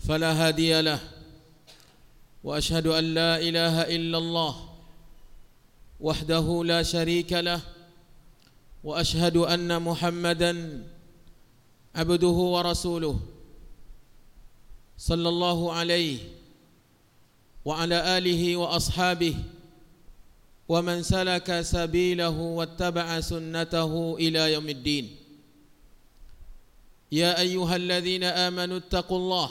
فلا هادي له وأشهد أن لا إله إلا الله وحده لا شريك له وأشهد أن محمدا عبده ورسوله صلى الله عليه وعلى آله وأصحابه ومن سلك سبيله واتبع سنته إلى يوم الدين. يا أيها الذين آمنوا اتقوا الله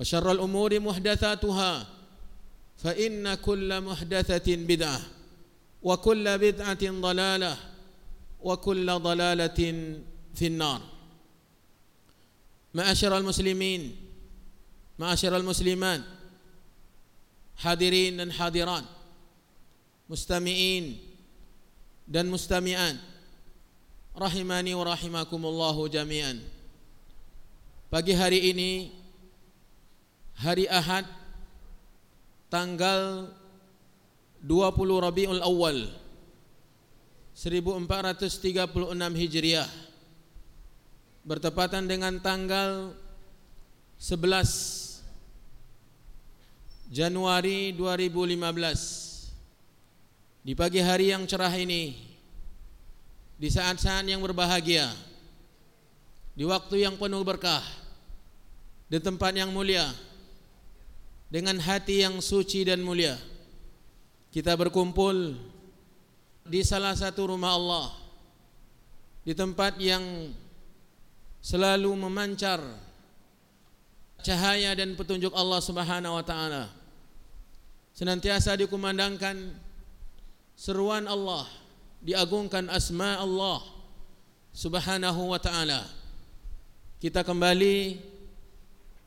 وشر الأمور محدثاتها فإن كل محدثة بدعة وكل بدعة ضلالة وكل ضلالة في النار. معاشر المسلمين معاشر المسلمان dan hadirat mustami'in dan mustami'an rahimani wa rahimakumullahu jami'an pagi hari ini hari Ahad tanggal 20 Rabiul Awal 1436 Hijriah bertepatan dengan tanggal 11 Januari 2015 di pagi hari yang cerah ini di saat-saat yang berbahagia di waktu yang penuh berkah di tempat yang mulia dengan hati yang suci dan mulia. Kita berkumpul di salah satu rumah Allah di tempat yang selalu memancar cahaya dan petunjuk Allah Subhanahu wa taala. Senantiasa dikumandangkan seruan Allah diagungkan asma Allah Subhanahu wa taala. Kita kembali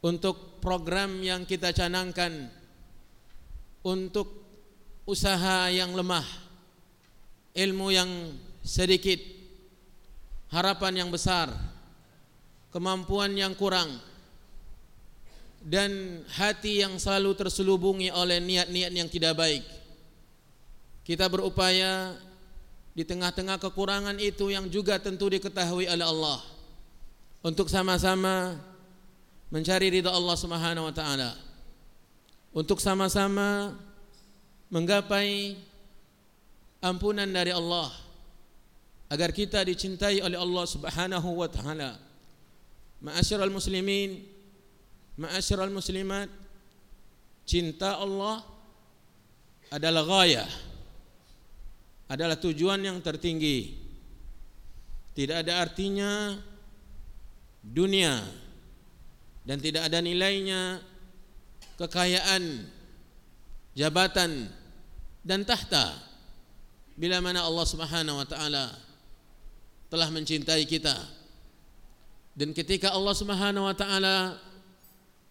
untuk program yang kita canangkan. Untuk usaha yang lemah, ilmu yang sedikit, harapan yang besar, kemampuan yang kurang, dan hati yang selalu terselubungi oleh niat-niat yang tidak baik. Kita berupaya di tengah-tengah kekurangan itu yang juga tentu diketahui oleh Allah. Untuk sama-sama mencari ridha Allah Subhanahu wa taala untuk sama-sama menggapai ampunan dari Allah agar kita dicintai oleh Allah Subhanahu wa taala. Ma'asyiral muslimin, ma'asyiral muslimat, cinta Allah adalah ghayah. Adalah tujuan yang tertinggi. Tidak ada artinya dunia dan tidak ada nilainya kekayaan, jabatan dan tahta bila mana Allah Subhanahu wa taala telah mencintai kita. Dan ketika Allah Subhanahu wa taala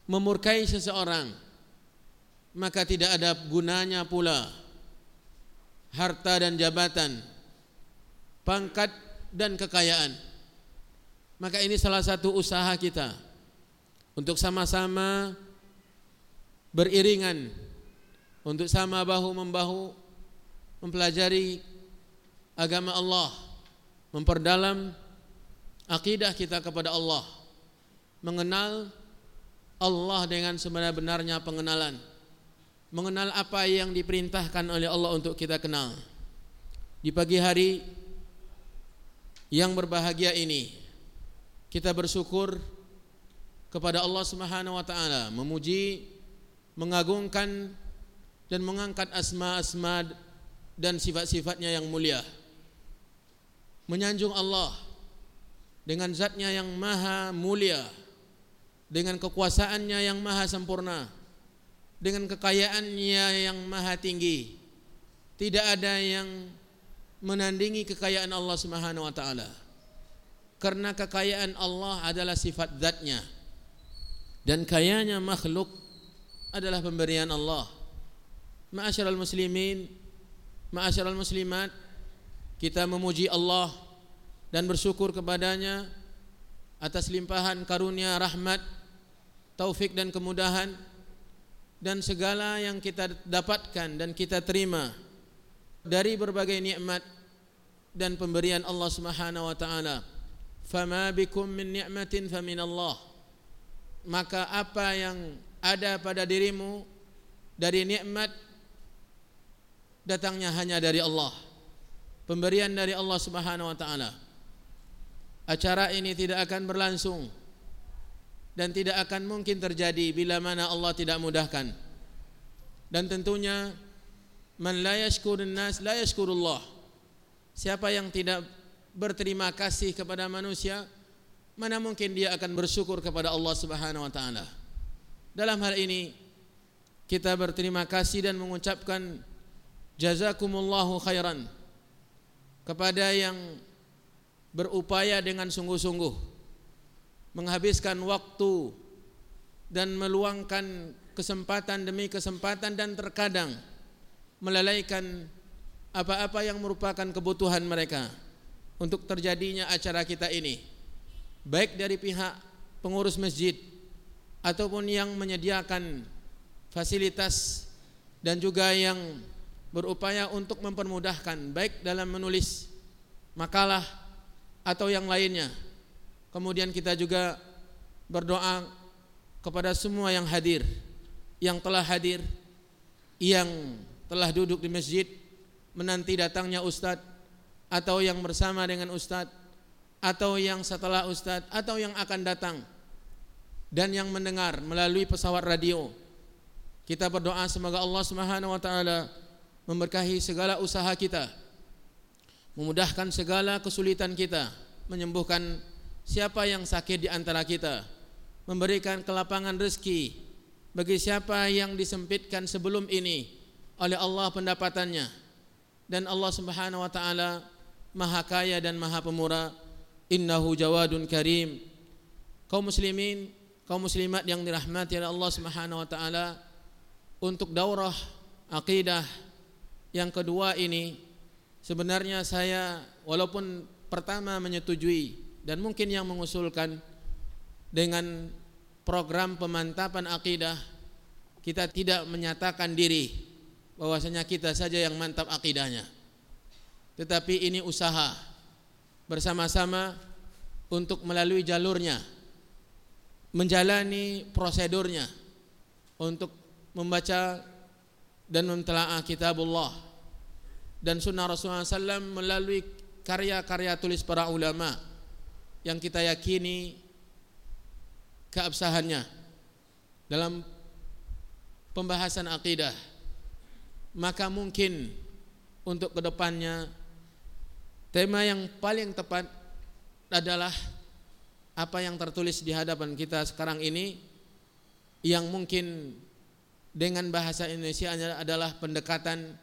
memurkai seseorang maka tidak ada gunanya pula harta dan jabatan, pangkat dan kekayaan. Maka ini salah satu usaha kita untuk sama-sama beriringan untuk sama bahu membahu mempelajari agama Allah, memperdalam akidah kita kepada Allah, mengenal Allah dengan sebenar-benarnya pengenalan, mengenal apa yang diperintahkan oleh Allah untuk kita kenal. Di pagi hari yang berbahagia ini, kita bersyukur kepada Allah Subhanahu wa taala, memuji, mengagungkan dan mengangkat asma-asma dan sifat-sifatnya yang mulia. Menyanjung Allah dengan zatnya yang maha mulia, dengan kekuasaannya yang maha sempurna, dengan kekayaannya yang maha tinggi. Tidak ada yang menandingi kekayaan Allah Subhanahu wa taala. Karena kekayaan Allah adalah sifat zatnya dan kayanya makhluk adalah pemberian Allah. Ma'asyiral muslimin, ma'asyiral muslimat, kita memuji Allah dan bersyukur kepadanya atas limpahan karunia rahmat, taufik dan kemudahan dan segala yang kita dapatkan dan kita terima dari berbagai nikmat dan pemberian Allah Subhanahu wa taala. Fama bikum min ni'matin famin Allah maka apa yang ada pada dirimu dari nikmat datangnya hanya dari Allah. Pemberian dari Allah Subhanahu wa taala. Acara ini tidak akan berlangsung dan tidak akan mungkin terjadi bila mana Allah tidak mudahkan. Dan tentunya man la yashkurun nas la yashkurullah. Siapa yang tidak berterima kasih kepada manusia mana mungkin dia akan bersyukur kepada Allah Subhanahu wa taala. Dalam hal ini kita berterima kasih dan mengucapkan jazakumullahu khairan kepada yang berupaya dengan sungguh-sungguh menghabiskan waktu dan meluangkan kesempatan demi kesempatan dan terkadang melalaikan apa-apa yang merupakan kebutuhan mereka untuk terjadinya acara kita ini baik dari pihak pengurus masjid ataupun yang menyediakan fasilitas dan juga yang berupaya untuk mempermudahkan baik dalam menulis makalah atau yang lainnya. Kemudian kita juga berdoa kepada semua yang hadir, yang telah hadir, yang telah duduk di masjid menanti datangnya ustadz atau yang bersama dengan ustadz atau yang setelah ustadz atau yang akan datang dan yang mendengar melalui pesawat radio. Kita berdoa semoga Allah Subhanahu wa taala memberkahi segala usaha kita. Memudahkan segala kesulitan kita, menyembuhkan siapa yang sakit di antara kita, memberikan kelapangan rezeki bagi siapa yang disempitkan sebelum ini oleh Allah pendapatannya dan Allah Subhanahu wa taala Maha Kaya dan Maha Pemurah innahu jawadun karim. Kaum muslimin kaum muslimat yang dirahmati oleh Allah Subhanahu wa taala untuk daurah akidah yang kedua ini sebenarnya saya walaupun pertama menyetujui dan mungkin yang mengusulkan dengan program pemantapan akidah kita tidak menyatakan diri bahwasanya kita saja yang mantap akidahnya tetapi ini usaha bersama-sama untuk melalui jalurnya menjalani prosedurnya untuk membaca dan mentelaah kitabullah dan sunnah Rasulullah SAW melalui karya-karya tulis para ulama yang kita yakini keabsahannya dalam pembahasan akidah. Maka mungkin untuk ke depannya Tema yang paling tepat adalah apa yang tertulis di hadapan kita sekarang ini yang mungkin dengan bahasa Indonesia adalah pendekatan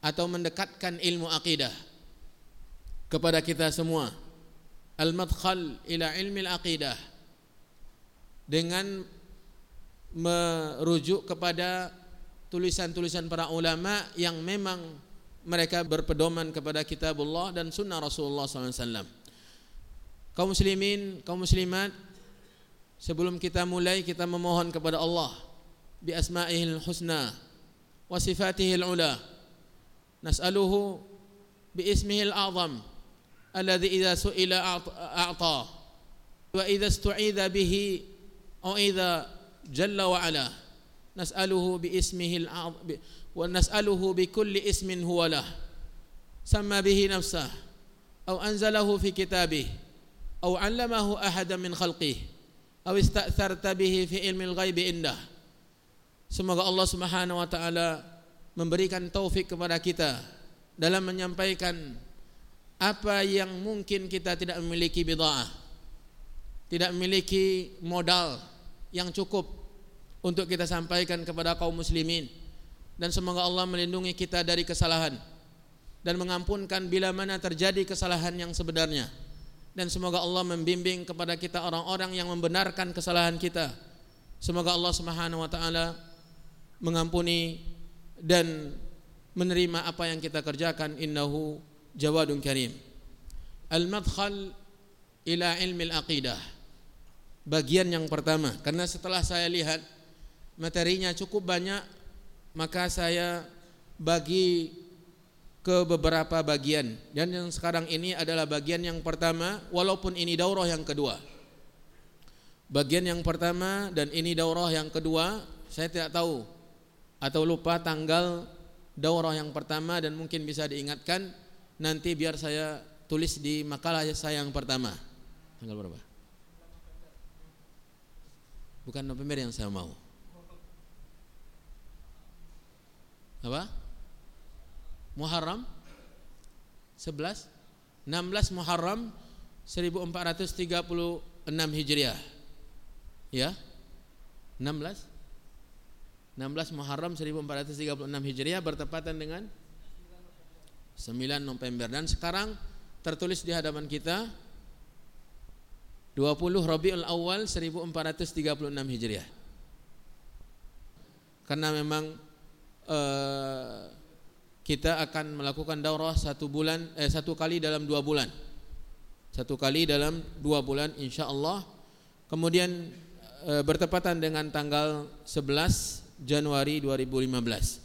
atau mendekatkan ilmu akidah kepada kita semua. Al-madkhal ila ilmi al-aqidah dengan merujuk kepada tulisan-tulisan para ulama yang memang mereka berpedoman kepada kitabullah dan sunnah Rasulullah SAW kaum muslimin, kaum muslimat sebelum kita mulai kita memohon kepada Allah bi asma'ihil husna wa sifatihil ula. Nas'aluhu bi ismihil a'zam alladhi idha su'ila a'ta wa idza istu'idha bihi u'idha jalla wa ala. Nas'aluhu bi ismihil a'zam ونسأله بكل اسم هو له سمى به نفسه أو أنزله في كتابه أو علمه أحدا من خلقه أو استأثرت به في علم الغيب عنده Semoga Allah Subhanahu wa taala memberikan taufik kepada kita dalam menyampaikan apa yang mungkin kita tidak memiliki bid'ah. Tidak memiliki modal yang cukup untuk kita sampaikan kepada kaum muslimin dan semoga Allah melindungi kita dari kesalahan. Dan mengampunkan bila mana terjadi kesalahan yang sebenarnya. Dan semoga Allah membimbing kepada kita orang-orang yang membenarkan kesalahan kita. Semoga Allah Subhanahu wa taala mengampuni dan menerima apa yang kita kerjakan. Innahu jawadun karim. Al madkhal ila ilmi al aqidah. Bagian yang pertama. Karena setelah saya lihat materinya cukup banyak maka saya bagi ke beberapa bagian dan yang sekarang ini adalah bagian yang pertama walaupun ini daurah yang kedua bagian yang pertama dan ini daurah yang kedua saya tidak tahu atau lupa tanggal daurah yang pertama dan mungkin bisa diingatkan nanti biar saya tulis di makalah saya yang pertama. Tanggal berapa? Bukan November yang saya mau. Apa? Muharram 11 16 Muharram 1436 Hijriah. Ya. 16 16 Muharram 1436 Hijriah bertepatan dengan 9 November dan sekarang tertulis di hadapan kita 20 Rabiul Awal 1436 Hijriah. Karena memang eh, kita akan melakukan daurah satu bulan eh, satu kali dalam dua bulan. Satu kali dalam dua bulan insya Allah. Kemudian eh, bertepatan dengan tanggal 11 Januari 2015.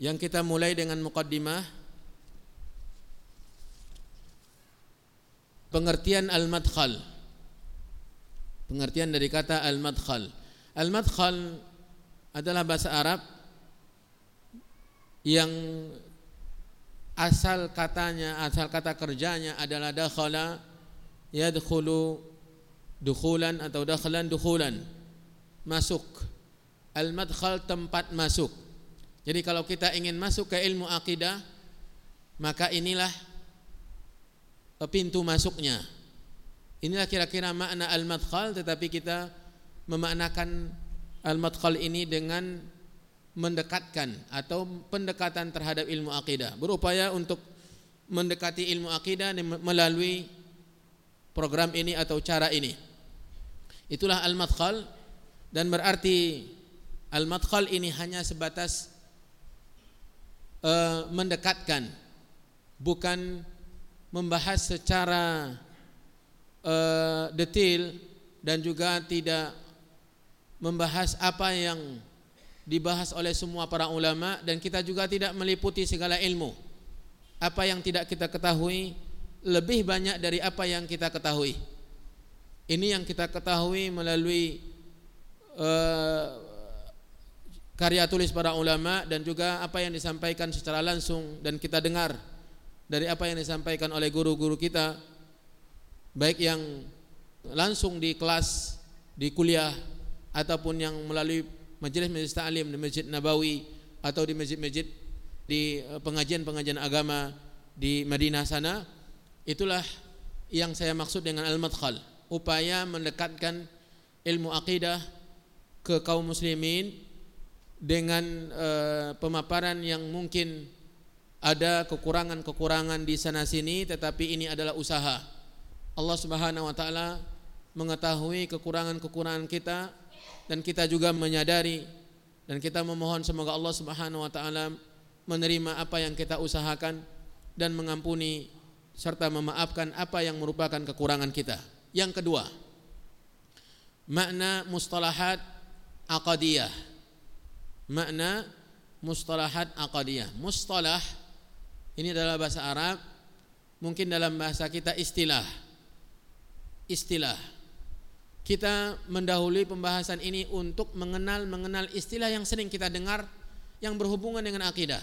Yang kita mulai dengan mukaddimah pengertian al-madkhal. Pengertian dari kata al-madkhal. Al-madkhal adalah bahasa Arab yang asal katanya, asal kata kerjanya adalah dakhala yadkhulu dukhulan atau dakhlan dukhulan. Masuk. Al madkhal tempat masuk. Jadi kalau kita ingin masuk ke ilmu akidah maka inilah pintu masuknya. Inilah kira-kira makna al madkhal tetapi kita memaknakan al madkhal ini dengan mendekatkan atau pendekatan terhadap ilmu akidah. Berupaya untuk mendekati ilmu akidah melalui program ini atau cara ini. Itulah al-madkhal dan berarti al-madkhal ini hanya sebatas uh, mendekatkan bukan membahas secara uh, detail dan juga tidak membahas apa yang dibahas oleh semua para ulama dan kita juga tidak meliputi segala ilmu. Apa yang tidak kita ketahui lebih banyak dari apa yang kita ketahui. Ini yang kita ketahui melalui uh, karya tulis para ulama dan juga apa yang disampaikan secara langsung dan kita dengar dari apa yang disampaikan oleh guru-guru kita baik yang langsung di kelas di kuliah ataupun yang melalui majelis-majelis ta'lim di Masjid Nabawi atau di masjid-masjid di eh, pengajian-pengajian agama di Madinah sana itulah yang saya maksud dengan al-madkhal upaya mendekatkan ilmu akidah ke kaum muslimin dengan uh, pemaparan yang mungkin ada kekurangan-kekurangan di sana sini tetapi ini adalah usaha. Allah Subhanahu wa taala mengetahui kekurangan-kekurangan kita dan kita juga menyadari dan kita memohon semoga Allah Subhanahu wa taala menerima apa yang kita usahakan dan mengampuni serta memaafkan apa yang merupakan kekurangan kita. Yang kedua, makna mustalahat aqadiyah. Makna mustalahat aqadiyah. Mustalah ini adalah bahasa Arab, mungkin dalam bahasa kita istilah. Istilah. Kita mendahului pembahasan ini untuk mengenal mengenal istilah yang sering kita dengar yang berhubungan dengan akidah.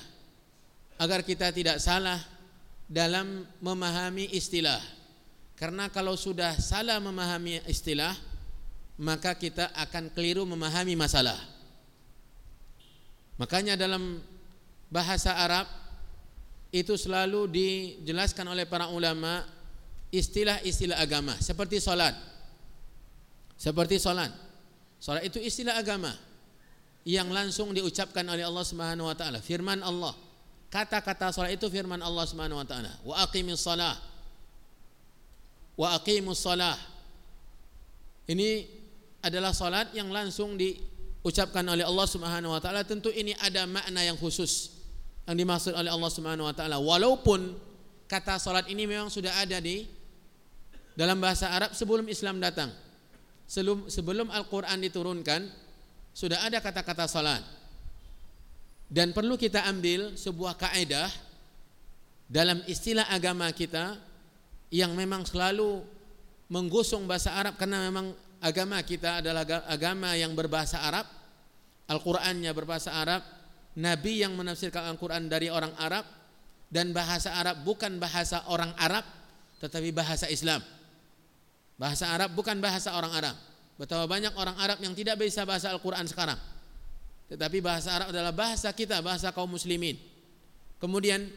Agar kita tidak salah dalam memahami istilah. Karena kalau sudah salah memahami istilah, maka kita akan keliru memahami masalah. Makanya dalam bahasa Arab itu selalu dijelaskan oleh para ulama istilah-istilah agama seperti salat. Seperti salat. Salat itu istilah agama yang langsung diucapkan oleh Allah Subhanahu wa taala, firman Allah. Kata-kata salat itu firman Allah Subhanahu wa taala. Wa shalah. Wa aqimus shalah. Ini adalah salat yang langsung diucapkan oleh Allah Subhanahu wa taala tentu ini ada makna yang khusus yang dimaksud oleh Allah Subhanahu wa taala walaupun kata salat ini memang sudah ada di dalam bahasa Arab sebelum Islam datang sebelum Al-Qur'an diturunkan sudah ada kata-kata salat. Dan perlu kita ambil sebuah kaidah dalam istilah agama kita yang memang selalu menggusung bahasa Arab karena memang agama kita adalah agama yang berbahasa Arab, Al-Qur'annya berbahasa Arab, nabi yang menafsirkan Al-Qur'an dari orang Arab. Dan bahasa Arab bukan bahasa orang Arab tetapi bahasa Islam. Bahasa Arab bukan bahasa orang Arab. Betapa banyak orang Arab yang tidak bisa bahasa Al-Qur'an sekarang. Tetapi bahasa Arab adalah bahasa kita, bahasa kaum muslimin. Kemudian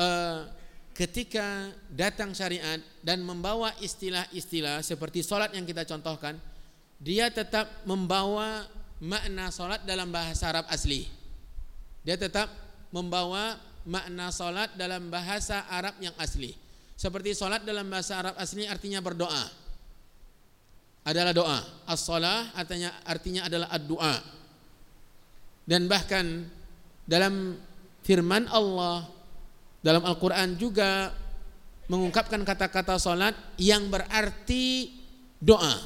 uh, ketika datang syariat dan membawa istilah-istilah seperti solat yang kita contohkan, dia tetap membawa makna solat dalam bahasa Arab asli. Dia tetap membawa makna solat dalam bahasa Arab yang asli. Seperti solat dalam bahasa Arab asli artinya berdoa. Adalah doa. As-salah artinya artinya adalah ad-doa. Dan bahkan dalam firman Allah dalam Al-Quran juga mengungkapkan kata-kata salat yang berarti doa.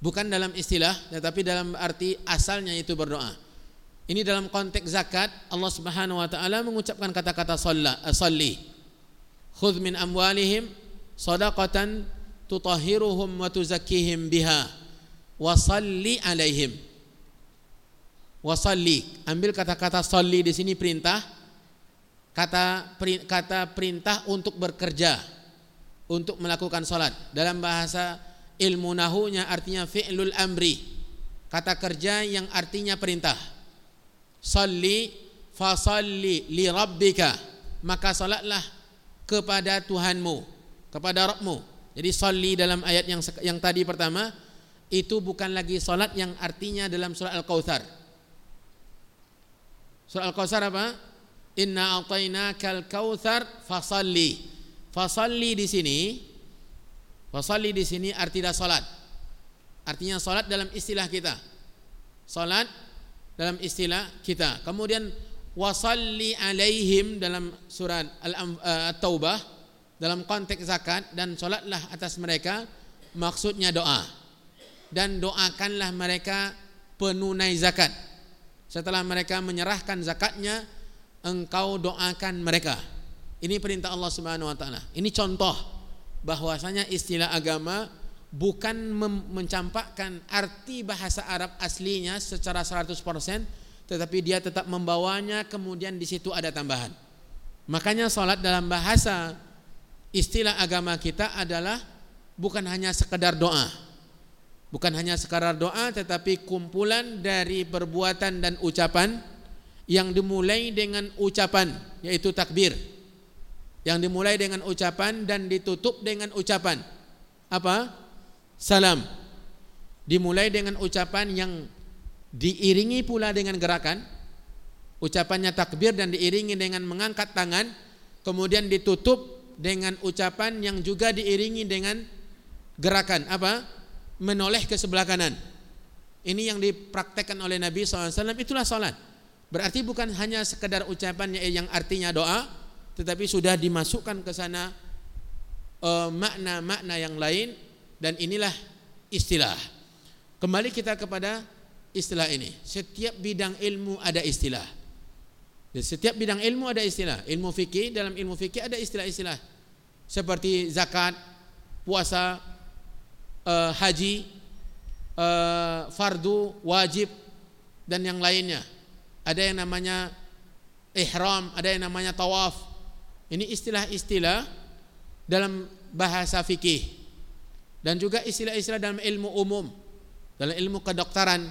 Bukan dalam istilah, tetapi dalam arti asalnya itu berdoa. Ini dalam konteks zakat Allah Subhanahu wa taala mengucapkan kata-kata salli. Khudh min amwalihim sadaqatan tutahhiruhum wa tuzakkihim biha wa salli alaihim. Wa salli. Ambil kata-kata salli di sini perintah. Kata kata perintah untuk bekerja. Untuk melakukan salat. Dalam bahasa ilmu nahunya artinya fi'lul amri. Kata kerja yang artinya perintah. Salli fasalli li rabbika maka salatlah kepada Tuhanmu kepada Rabbmu jadi salli dalam ayat yang yang tadi pertama itu bukan lagi salat yang artinya dalam surah Al-Kautsar surah Al-Kautsar apa Inna kal kautsar fasalli. Fasalli di sini fasalli di sini artinya salat. Artinya salat dalam istilah kita. Salat dalam istilah kita. Kemudian wasalli alaihim dalam surat Al-Taubah dalam konteks zakat dan salatlah atas mereka maksudnya doa. Dan doakanlah mereka penunai zakat. Setelah mereka menyerahkan zakatnya, engkau doakan mereka. Ini perintah Allah Subhanahu wa taala. Ini contoh bahwasanya istilah agama bukan mencampakkan arti bahasa Arab aslinya secara 100% tetapi dia tetap membawanya kemudian di situ ada tambahan. Makanya salat dalam bahasa istilah agama kita adalah bukan hanya sekedar doa. Bukan hanya sekedar doa tetapi kumpulan dari perbuatan dan ucapan yang dimulai dengan ucapan yaitu takbir yang dimulai dengan ucapan dan ditutup dengan ucapan apa salam dimulai dengan ucapan yang diiringi pula dengan gerakan. Ucapannya takbir dan diiringi dengan mengangkat tangan. Kemudian ditutup dengan ucapan yang juga diiringi dengan gerakan. Apa? Menoleh ke sebelah kanan. Ini yang dipraktekkan oleh Nabi SAW itulah salat. Berarti bukan hanya sekedar ucapan yang artinya doa, tetapi sudah dimasukkan ke sana makna-makna uh, yang lain. Dan inilah istilah. Kembali kita kepada istilah ini. Setiap bidang ilmu ada istilah. Setiap bidang ilmu ada istilah. Ilmu fikih dalam ilmu fikih ada istilah-istilah seperti zakat, puasa, uh, haji, uh, fardu, wajib dan yang lainnya. Ada yang namanya ihram, ada yang namanya tawaf. Ini istilah-istilah dalam bahasa fikih dan juga istilah-istilah dalam ilmu umum, dalam ilmu kedokteran,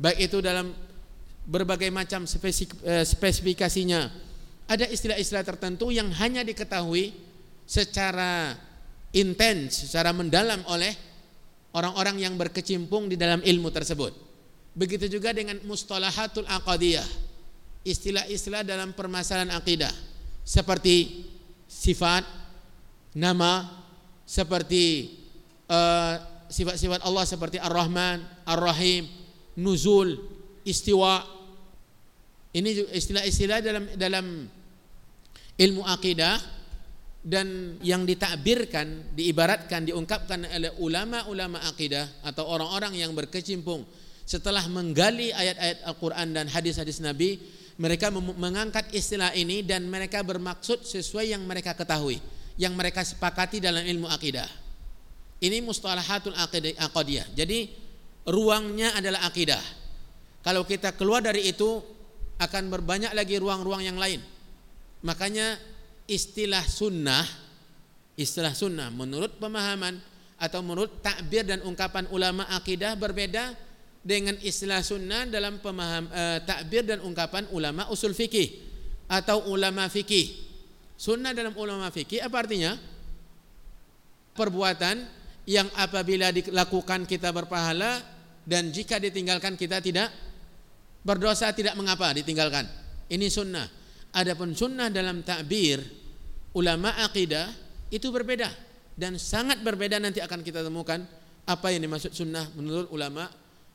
baik itu dalam berbagai macam eh, spesifikasinya. Ada istilah-istilah tertentu yang hanya diketahui secara intens, secara mendalam oleh orang-orang yang berkecimpung di dalam ilmu tersebut. Begitu juga dengan mustalahatul aqadiyah, istilah-istilah dalam permasalahan akidah seperti sifat, nama, seperti uh, sifat-sifat Allah seperti Ar-Rahman, Ar-Rahim, nuzul, istiwa. Ini istilah-istilah dalam dalam ilmu akidah dan yang ditakbirkan, diibaratkan, diungkapkan oleh ulama-ulama akidah atau orang-orang yang berkecimpung setelah menggali ayat-ayat Al-Quran dan hadis-hadis Nabi, mereka mengangkat istilah ini dan mereka bermaksud sesuai yang mereka ketahui, yang mereka sepakati dalam ilmu akidah. Ini mustalahatul aqidiyah. Jadi ruangnya adalah akidah. Kalau kita keluar dari itu akan berbanyak lagi ruang-ruang yang lain. Makanya istilah sunnah, istilah sunnah menurut pemahaman atau menurut takbir dan ungkapan ulama akidah berbeda dengan istilah sunnah dalam pemaham eh, takbir dan ungkapan ulama usul fikih atau ulama fikih. Sunnah dalam ulama fikih apa artinya? Perbuatan yang apabila dilakukan kita berpahala dan jika ditinggalkan kita tidak berdosa tidak mengapa ditinggalkan. Ini sunnah. Adapun sunnah dalam takbir ulama akidah itu berbeda dan sangat berbeda nanti akan kita temukan apa yang dimaksud sunnah menurut ulama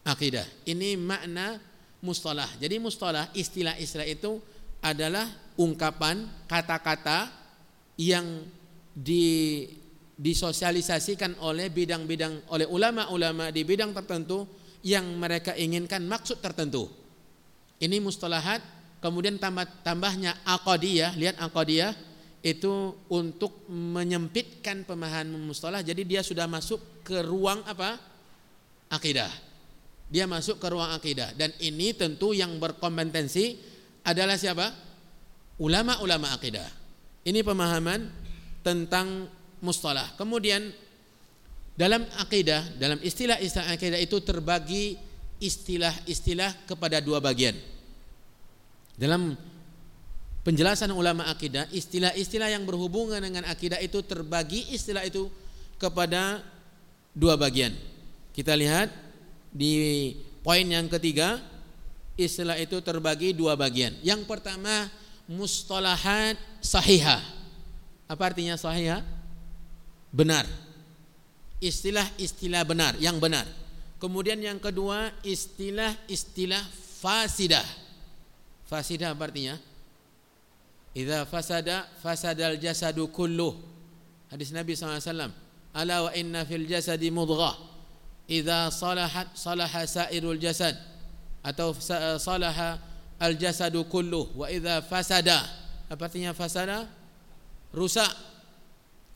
akidah. Ini makna mustalah. Jadi mustalah istilah-istilah itu adalah ungkapan kata-kata yang di disosialisasikan oleh bidang-bidang oleh ulama-ulama di bidang tertentu yang mereka inginkan maksud tertentu. Ini mustalahat kemudian tambah tambahnya aqadiyah, lihat aqadiyah itu untuk menyempitkan pemahaman mustalah jadi dia sudah masuk ke ruang apa? akidah. Dia masuk ke ruang akidah dan ini tentu yang berkompetensi adalah siapa? Ulama-ulama akidah. Ini pemahaman tentang mustalah. Kemudian dalam akidah, dalam istilah-istilah akidah itu terbagi istilah-istilah kepada dua bagian. Dalam penjelasan ulama akidah, istilah-istilah yang berhubungan dengan akidah itu terbagi istilah itu kepada dua bagian. Kita lihat di poin yang ketiga, istilah itu terbagi dua bagian. Yang pertama, mustalahat sahihah. Apa artinya sahihah? Benar. Istilah-istilah benar, yang benar. Kemudian yang kedua istilah-istilah fasidah. Fasidah apa artinya? Idza fasada fasadal jasadu kulluh. Hadis Nabi SAW. Ala wa inna fil jasadi mudghah. Idza salahat salaha sairul jasad atau salaha al jasadu kulluh wa idza fasada. Apa artinya fasada? Rusak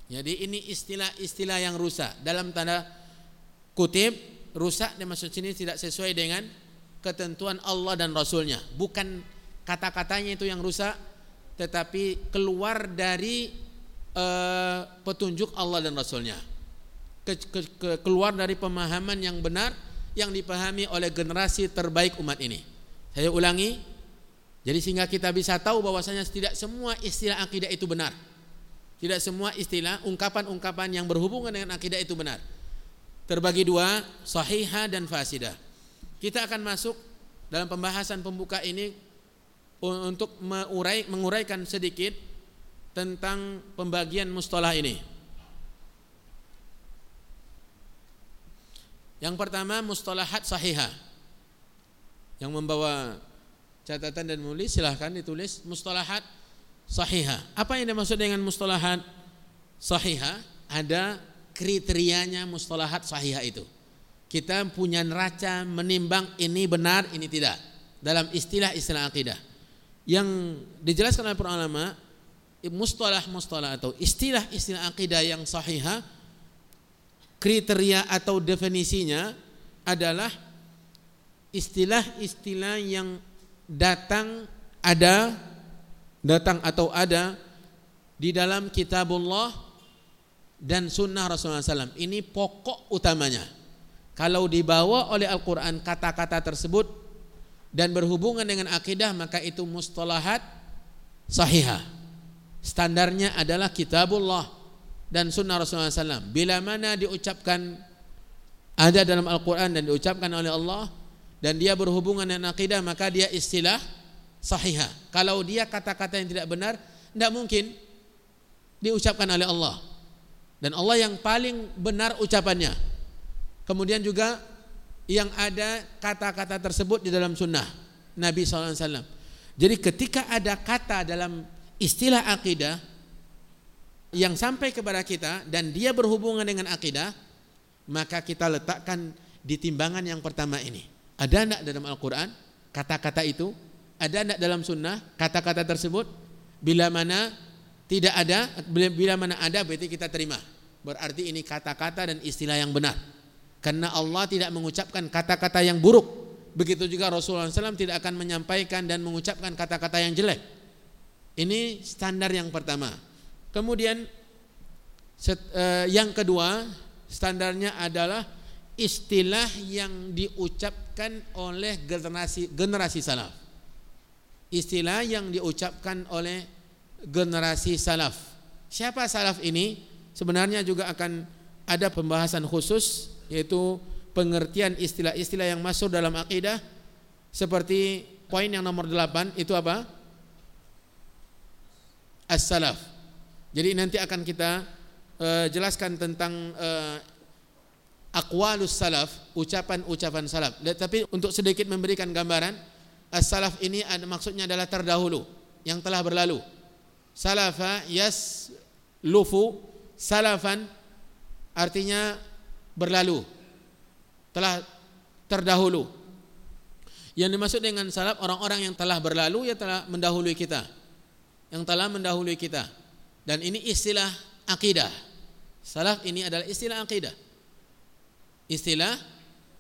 jadi ini istilah-istilah yang rusak. Dalam tanda kutip, rusak dimaksud sini tidak sesuai dengan ketentuan Allah dan Rasulnya. Bukan kata-katanya itu yang rusak, tetapi keluar dari uh, petunjuk Allah dan Rasulnya. Ke, ke, ke, keluar dari pemahaman yang benar yang dipahami oleh generasi terbaik umat ini. Saya ulangi, jadi sehingga kita bisa tahu bahwasanya tidak semua istilah akidah itu benar. Tidak semua istilah, ungkapan-ungkapan yang berhubungan dengan akidah itu benar. Terbagi dua, sahihah dan fasidah. Kita akan masuk dalam pembahasan pembuka ini untuk mengurai, menguraikan sedikit tentang pembagian mustalah ini. Yang pertama mustalahat sahihah. Yang membawa catatan dan menulis silahkan ditulis mustalahat sahihah. Apa yang dimaksud dengan mustalahat sahihah? Ada kriterianya mustalahat sahihah itu. Kita punya neraca menimbang ini benar, ini tidak. Dalam istilah-istilah akidah. Yang dijelaskan oleh para ulama, mustalah-mustalah atau istilah-istilah akidah yang sahihah, kriteria atau definisinya adalah istilah-istilah yang datang ada datang atau ada di dalam kitabullah dan sunnah Rasulullah SAW. Ini pokok utamanya. Kalau dibawa oleh Al-Quran kata-kata tersebut dan berhubungan dengan akidah maka itu mustalahat sahihah. Standarnya adalah kitabullah dan sunnah Rasulullah SAW. Bila mana diucapkan ada dalam Al-Quran dan diucapkan oleh Allah dan dia berhubungan dengan akidah maka dia istilah sahihah. Kalau dia kata-kata yang tidak benar, tidak mungkin diucapkan oleh Allah. Dan Allah yang paling benar ucapannya. Kemudian juga yang ada kata-kata tersebut di dalam sunnah Nabi SAW. Jadi ketika ada kata dalam istilah akidah yang sampai kepada kita dan dia berhubungan dengan akidah, maka kita letakkan di timbangan yang pertama ini. Ada enggak dalam Al-Quran kata-kata itu? Ada enggak dalam sunnah kata-kata tersebut? Bila mana tidak ada, bila mana ada berarti kita terima. Berarti ini kata-kata dan istilah yang benar. Karena Allah tidak mengucapkan kata-kata yang buruk. Begitu juga Rasulullah SAW tidak akan menyampaikan dan mengucapkan kata-kata yang jelek. Ini standar yang pertama. Kemudian set, eh, yang kedua standarnya adalah istilah yang diucapkan oleh generasi generasi salaf. Istilah yang diucapkan oleh generasi salaf. Siapa salaf ini? Sebenarnya juga akan ada pembahasan khusus yaitu pengertian istilah-istilah yang masuk dalam akidah seperti poin yang nomor 8 itu apa? As-salaf. Jadi nanti akan kita uh, jelaskan tentang uh, aqwalus salaf, ucapan-ucapan salaf. Tapi untuk sedikit memberikan gambaran, as-salaf ini ada maksudnya adalah terdahulu yang telah berlalu. Salafa yas lufu salafan artinya berlalu. Telah terdahulu. Yang dimaksud dengan salaf orang-orang yang telah berlalu ya telah mendahului kita. Yang telah mendahului kita. Dan ini istilah akidah. Salaf ini adalah istilah akidah istilah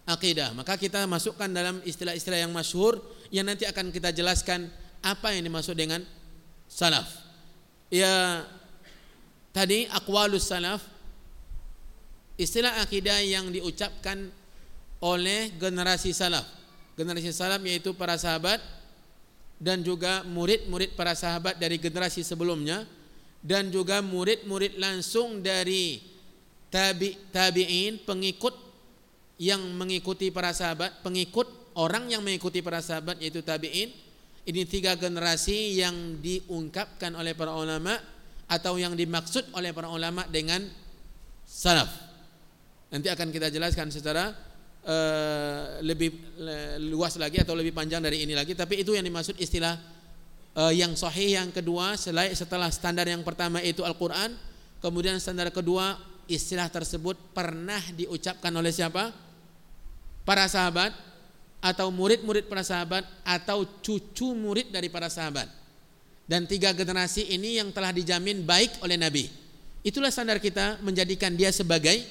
akidah. Maka kita masukkan dalam istilah-istilah yang masyhur yang nanti akan kita jelaskan apa yang dimaksud dengan salaf. Ya tadi aqwalus salaf istilah akidah yang diucapkan oleh generasi salaf. Generasi salaf yaitu para sahabat dan juga murid-murid para sahabat dari generasi sebelumnya dan juga murid-murid langsung dari tabi tabi'in pengikut yang mengikuti para sahabat, pengikut orang yang mengikuti para sahabat yaitu tabi'in. Ini tiga generasi yang diungkapkan oleh para ulama atau yang dimaksud oleh para ulama dengan salaf. Nanti akan kita jelaskan secara uh, lebih uh, luas lagi atau lebih panjang dari ini lagi. Tapi itu yang dimaksud istilah uh, yang sahih yang kedua selain setelah standar yang pertama itu Al-Quran. Kemudian standar kedua istilah tersebut pernah diucapkan oleh siapa? para sahabat atau murid-murid para sahabat atau cucu murid dari para sahabat. Dan tiga generasi ini yang telah dijamin baik oleh Nabi. Itulah standar kita menjadikan dia sebagai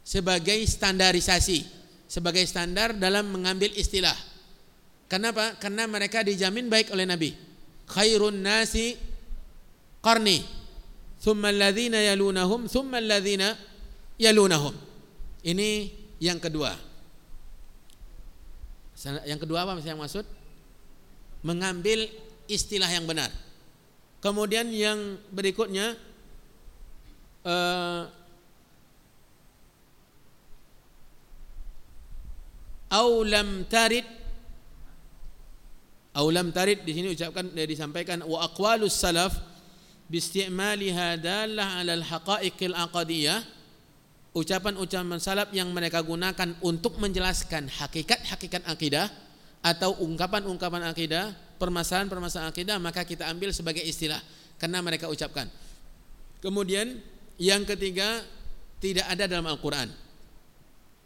sebagai standarisasi, sebagai standar dalam mengambil istilah. Kenapa? Karena mereka dijamin baik oleh Nabi. Khairun nasi qarni, thumma alladhina yalunahum, thumma alladhina yalunahum. Ini yang kedua. Yang kedua apa yang maksud? Mengambil istilah yang benar. Kemudian yang berikutnya uh, aulam tarid aulam tarid di sini ucapkan disampaikan wa aqwalus salaf biistimaliha dalah 'ala al-haqa'iqil aqadiyah ucapan-ucapan salaf yang mereka gunakan untuk menjelaskan hakikat-hakikat akidah atau ungkapan-ungkapan akidah, permasalahan-permasalahan akidah, maka kita ambil sebagai istilah karena mereka ucapkan. Kemudian yang ketiga tidak ada dalam Al-Qur'an.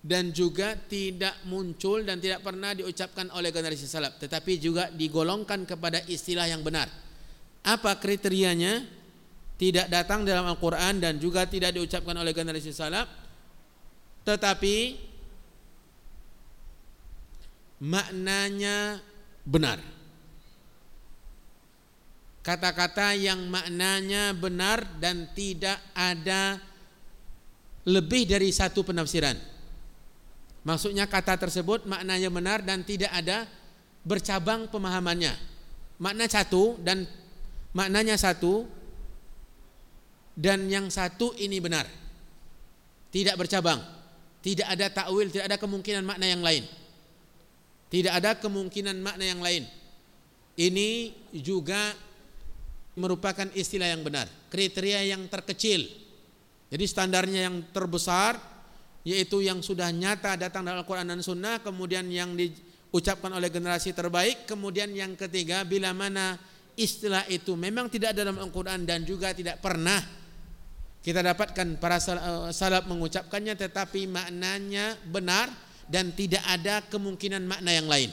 Dan juga tidak muncul dan tidak pernah diucapkan oleh generasi salaf, tetapi juga digolongkan kepada istilah yang benar. Apa kriterianya? Tidak datang dalam Al-Qur'an dan juga tidak diucapkan oleh generasi salaf, tetapi maknanya benar. Kata-kata yang maknanya benar dan tidak ada lebih dari satu penafsiran. Maksudnya kata tersebut maknanya benar dan tidak ada bercabang pemahamannya. Makna satu dan maknanya satu dan yang satu ini benar. Tidak bercabang. Tidak ada takwil, tidak ada kemungkinan makna yang lain. Tidak ada kemungkinan makna yang lain. Ini juga merupakan istilah yang benar, kriteria yang terkecil. Jadi standarnya yang terbesar yaitu yang sudah nyata datang dalam Al-Quran dan Sunnah, kemudian yang diucapkan oleh generasi terbaik, kemudian yang ketiga bila mana istilah itu memang tidak ada dalam Al-Quran dan juga tidak pernah kita dapatkan para eh, salaf mengucapkannya tetapi maknanya benar dan tidak ada kemungkinan makna yang lain.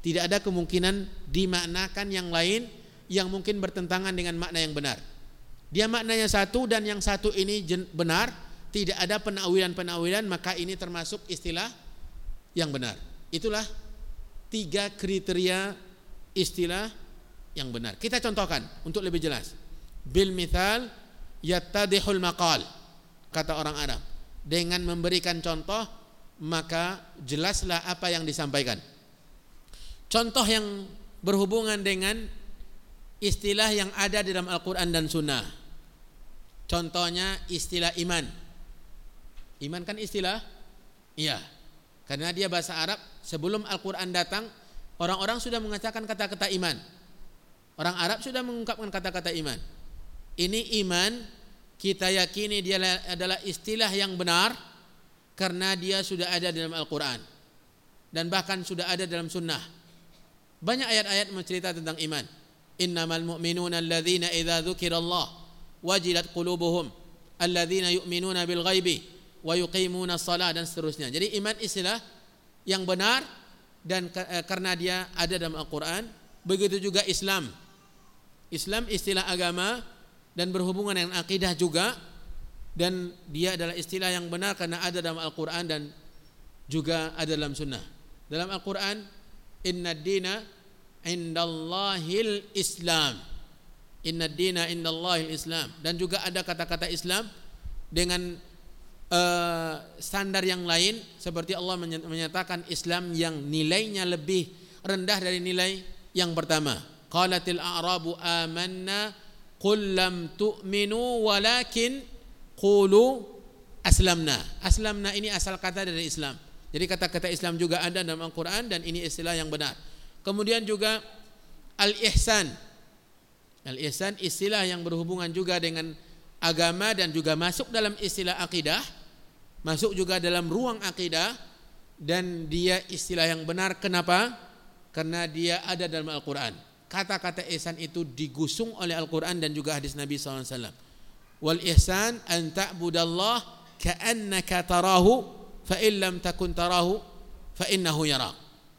Tidak ada kemungkinan dimaknakan yang lain yang mungkin bertentangan dengan makna yang benar. Dia maknanya satu dan yang satu ini benar, tidak ada penawilan-penawilan maka ini termasuk istilah yang benar. Itulah tiga kriteria istilah yang benar. Kita contohkan untuk lebih jelas. Bil mithal yattadihul maqal kata orang Arab. Dengan memberikan contoh maka jelaslah apa yang disampaikan. Contoh yang berhubungan dengan istilah yang ada di dalam Al-Quran dan Sunnah. Contohnya istilah iman. Iman kan istilah? Iya. Karena dia bahasa Arab, sebelum Al-Quran datang, orang-orang sudah mengatakan kata-kata iman. Orang Arab sudah mengungkapkan kata-kata iman. Ini iman, kita yakini dia adalah istilah yang benar, karena dia sudah ada dalam Al-Quran dan bahkan sudah ada dalam sunnah. Banyak ayat-ayat mencerita tentang iman. Innamal mu'minuna alladhina idza dzukirallah wajilat qulubuhum alladhina yu'minuna bil ghaibi wa yuqimuna shalah dan seterusnya. Jadi iman istilah yang benar dan eh, karena dia ada dalam Al-Quran. Begitu juga Islam. Islam istilah agama dan berhubungan dengan akidah juga dan dia adalah istilah yang benar karena ada dalam Al-Quran dan juga ada dalam sunnah. Dalam Al-Quran, inna dina indallahil Islam. Inna dina indallahil Islam. Dan juga ada kata-kata Islam dengan uh, standar yang lain seperti Allah menyatakan Islam yang nilainya lebih rendah dari nilai yang pertama. Qalatil a'rabu amanna qul lam tu'minu walakin Qulu aslamna. Aslamna ini asal kata dari Islam. Jadi kata-kata Islam juga ada dalam Al-Quran dan ini istilah yang benar. Kemudian juga al-ihsan. Al-ihsan istilah yang berhubungan juga dengan agama dan juga masuk dalam istilah akidah. Masuk juga dalam ruang akidah dan dia istilah yang benar. Kenapa? Karena dia ada dalam Al-Quran. Kata-kata ihsan itu digusung oleh Al-Quran dan juga hadis Nabi SAW wal ihsan an ta'budallah ka'annaka tarahu fa in lam takun tarahu fa innahu yarak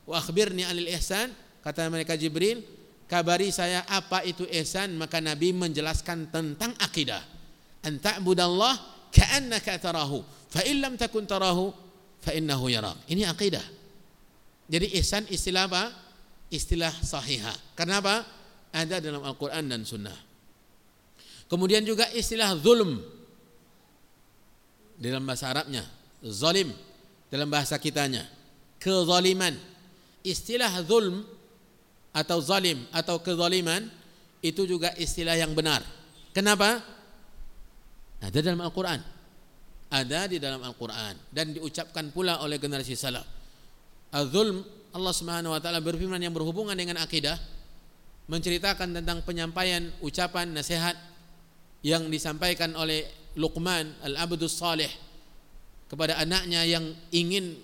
wa akhbirni anil ihsan kata mereka Jibril kabari saya apa itu ihsan maka Nabi menjelaskan tentang akidah. An ta'budallah ka'annaka tarahu fa in lam takun tarahu fa innahu yarak ini akidah. Jadi ihsan istilah apa istilah sahihah kenapa ada dalam Al-Qur'an dan Sunnah Kemudian juga istilah zulm dalam bahasa Arabnya, zalim dalam bahasa kitanya, kezaliman. Istilah zulm atau zalim atau kezaliman itu juga istilah yang benar. Kenapa? Ada dalam Al-Quran. Ada di dalam Al-Quran dan diucapkan pula oleh generasi salaf. Az-zulm Allah Subhanahu wa taala berfirman yang berhubungan dengan akidah menceritakan tentang penyampaian ucapan nasihat yang disampaikan oleh Luqman al-Abdus Saleh kepada anaknya yang ingin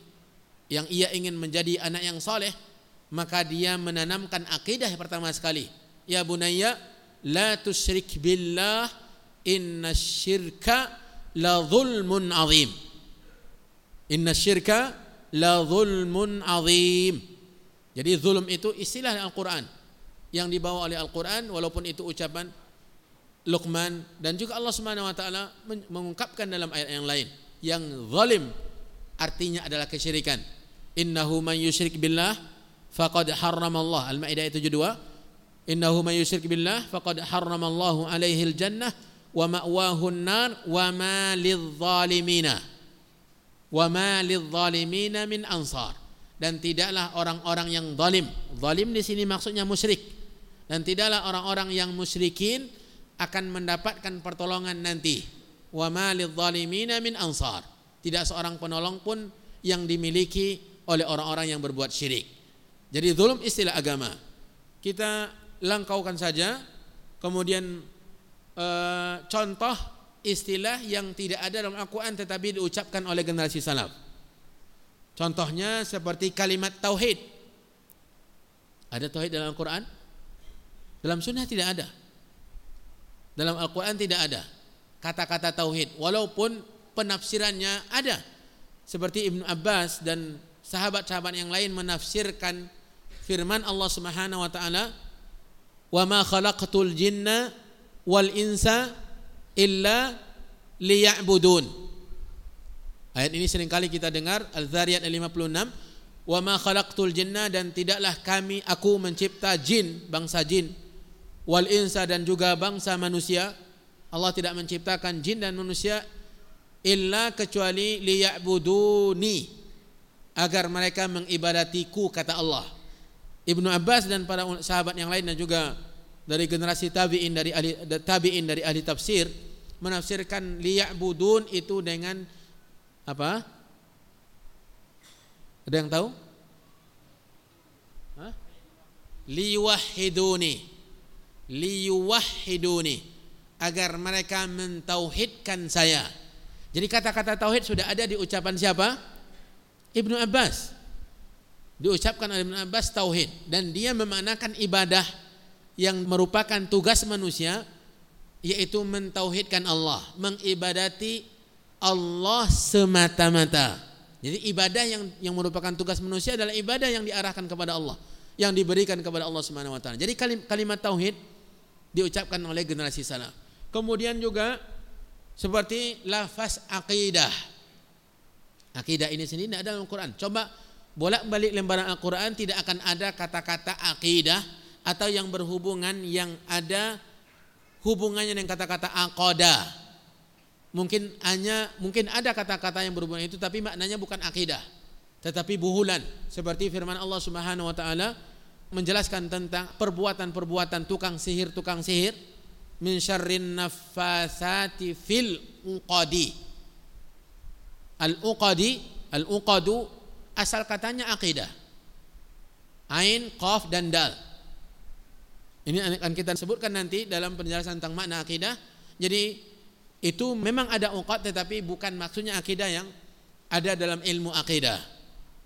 yang ia ingin menjadi anak yang saleh maka dia menanamkan akidah pertama sekali ya bunayya la tusyrik billah inna syirka la zulmun azim. Inna syirka la zulmun azim. Jadi zulm itu istilah Al-Quran yang dibawa oleh Al-Quran walaupun itu ucapan Luqman dan juga Allah Subhanahu wa taala mengungkapkan dalam ayat yang lain yang zalim artinya adalah kesyirikan. Innahu man yusyrik billah faqad harramallah. Al-Maidah 72. Innahu man yusyrik billah faqad harramallahu alaihi al-jannah wa ma'wahu an-nar wa ma lidh-dhalimina. Wa ma min ansar. Dan tidaklah orang-orang yang zalim. Zalim di sini maksudnya musyrik. Dan tidaklah orang-orang yang musyrikin akan mendapatkan pertolongan nanti. Wa ma min ansar. Tidak seorang penolong pun yang dimiliki oleh orang-orang yang berbuat syirik. Jadi zulum istilah agama. Kita langkaukan saja. Kemudian e, contoh istilah yang tidak ada dalam Al-Quran tetapi diucapkan oleh generasi salaf. Contohnya seperti kalimat tauhid. Ada tauhid dalam Al-Quran? Dalam sunnah tidak ada. Dalam Al-Quran tidak ada kata-kata tauhid walaupun penafsirannya ada seperti Ibnu Abbas dan sahabat-sahabat yang lain menafsirkan firman Allah Subhanahu wa taala wa ma jinna wal insa illa liya'budun. Ayat ini sering kali kita dengar Al-Zariyat 56 wa ma khalaqtul jinna dan tidaklah kami aku mencipta jin bangsa jin wal insa dan juga bangsa manusia. Allah tidak menciptakan jin dan manusia illa kecuali liya'buduni agar mereka mengibadatiku kata Allah. Ibnu Abbas dan para sahabat yang lain dan juga dari generasi tabi'in dari ahli tabi'in dari ahli tafsir menafsirkan liya'budun itu dengan apa? Ada yang tahu? Hah? Liwahiduni liyuwahhiduni agar mereka mentauhidkan saya. Jadi kata-kata tauhid sudah ada di ucapan siapa? Ibnu Abbas. Diucapkan oleh Ibnu Abbas tauhid dan dia memaknakan ibadah yang merupakan tugas manusia yaitu mentauhidkan Allah, mengibadati Allah semata-mata. Jadi ibadah yang yang merupakan tugas manusia adalah ibadah yang diarahkan kepada Allah, yang diberikan kepada Allah wa taala. Jadi kalimat tauhid diucapkan oleh generasi salaf. Kemudian juga seperti lafaz akidah. Akidah ini sendiri tidak ada dalam Al-Quran. Coba bolak-balik lembaran Al-Quran tidak akan ada kata-kata akidah atau yang berhubungan yang ada hubungannya dengan kata-kata akoda. Mungkin hanya mungkin ada kata-kata yang berhubungan itu tapi maknanya bukan akidah tetapi buhulan. Seperti firman Allah Subhanahu wa taala menjelaskan tentang perbuatan-perbuatan tukang sihir tukang sihir min syarrin nafasati fil uqadi. Al uqadi al uqadu asal katanya akidah. Ain qaf dan dal ini akan kita sebutkan nanti dalam penjelasan tentang makna akidah jadi itu memang ada uqad tetapi bukan maksudnya akidah yang ada dalam ilmu akidah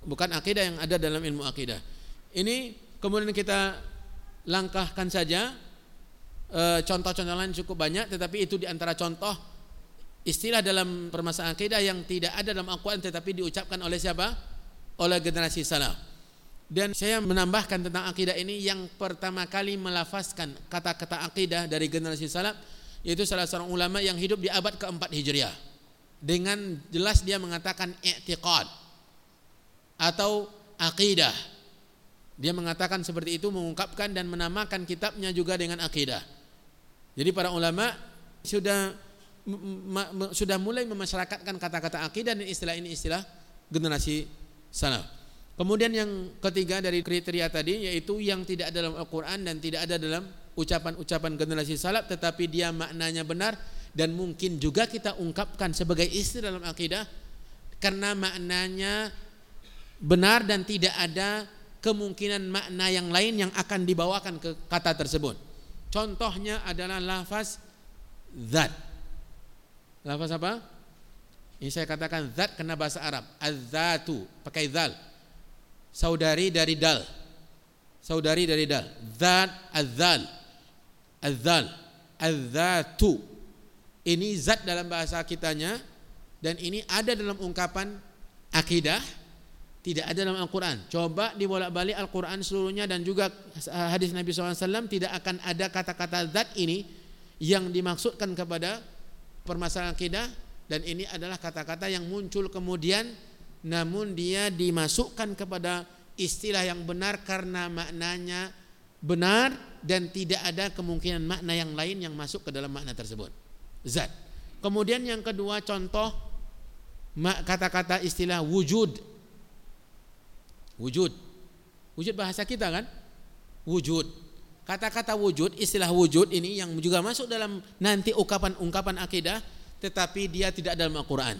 bukan akidah yang ada dalam ilmu akidah ini Kemudian kita langkahkan saja e, contoh-contoh lain cukup banyak tetapi itu di antara contoh istilah dalam permasalahan akidah yang tidak ada dalam Al-Quran tetapi diucapkan oleh siapa? Oleh generasi salaf. Dan saya menambahkan tentang akidah ini yang pertama kali melafazkan kata-kata akidah dari generasi salaf yaitu salah seorang ulama yang hidup di abad keempat Hijriah. Dengan jelas dia mengatakan i'tiqad atau akidah dia mengatakan seperti itu mengungkapkan dan menamakan kitabnya juga dengan akidah. Jadi para ulama sudah sudah mulai memasyarakatkan kata-kata akidah dan istilah ini istilah generasi salaf. Kemudian yang ketiga dari kriteria tadi yaitu yang tidak dalam Al-Qur'an dan tidak ada dalam ucapan-ucapan generasi salaf tetapi dia maknanya benar dan mungkin juga kita ungkapkan sebagai istilah dalam akidah karena maknanya benar dan tidak ada kemungkinan makna yang lain yang akan dibawakan ke kata tersebut. Contohnya adalah lafaz zat. Lafaz apa? Ini saya katakan zat kena bahasa Arab. Az-zatu pakai zal. Saudari dari dal. Saudari dari dal. Zat az-zal. Az-zal. Az-zatu. Ini zat dalam bahasa kitanya dan ini ada dalam ungkapan akidah tidak ada dalam Al-Quran. Coba dibolak-balik Al-Quran seluruhnya dan juga hadis Nabi SAW tidak akan ada kata-kata zat ini yang dimaksudkan kepada permasalahan akidah dan ini adalah kata-kata yang muncul kemudian namun dia dimasukkan kepada istilah yang benar karena maknanya benar dan tidak ada kemungkinan makna yang lain yang masuk ke dalam makna tersebut. Zat. Kemudian yang kedua contoh kata-kata istilah wujud Wujud. Wujud bahasa kita kan? Wujud. Kata-kata wujud, istilah wujud ini yang juga masuk dalam nanti ungkapan-ungkapan akidah tetapi dia tidak dalam Al-Qur'an.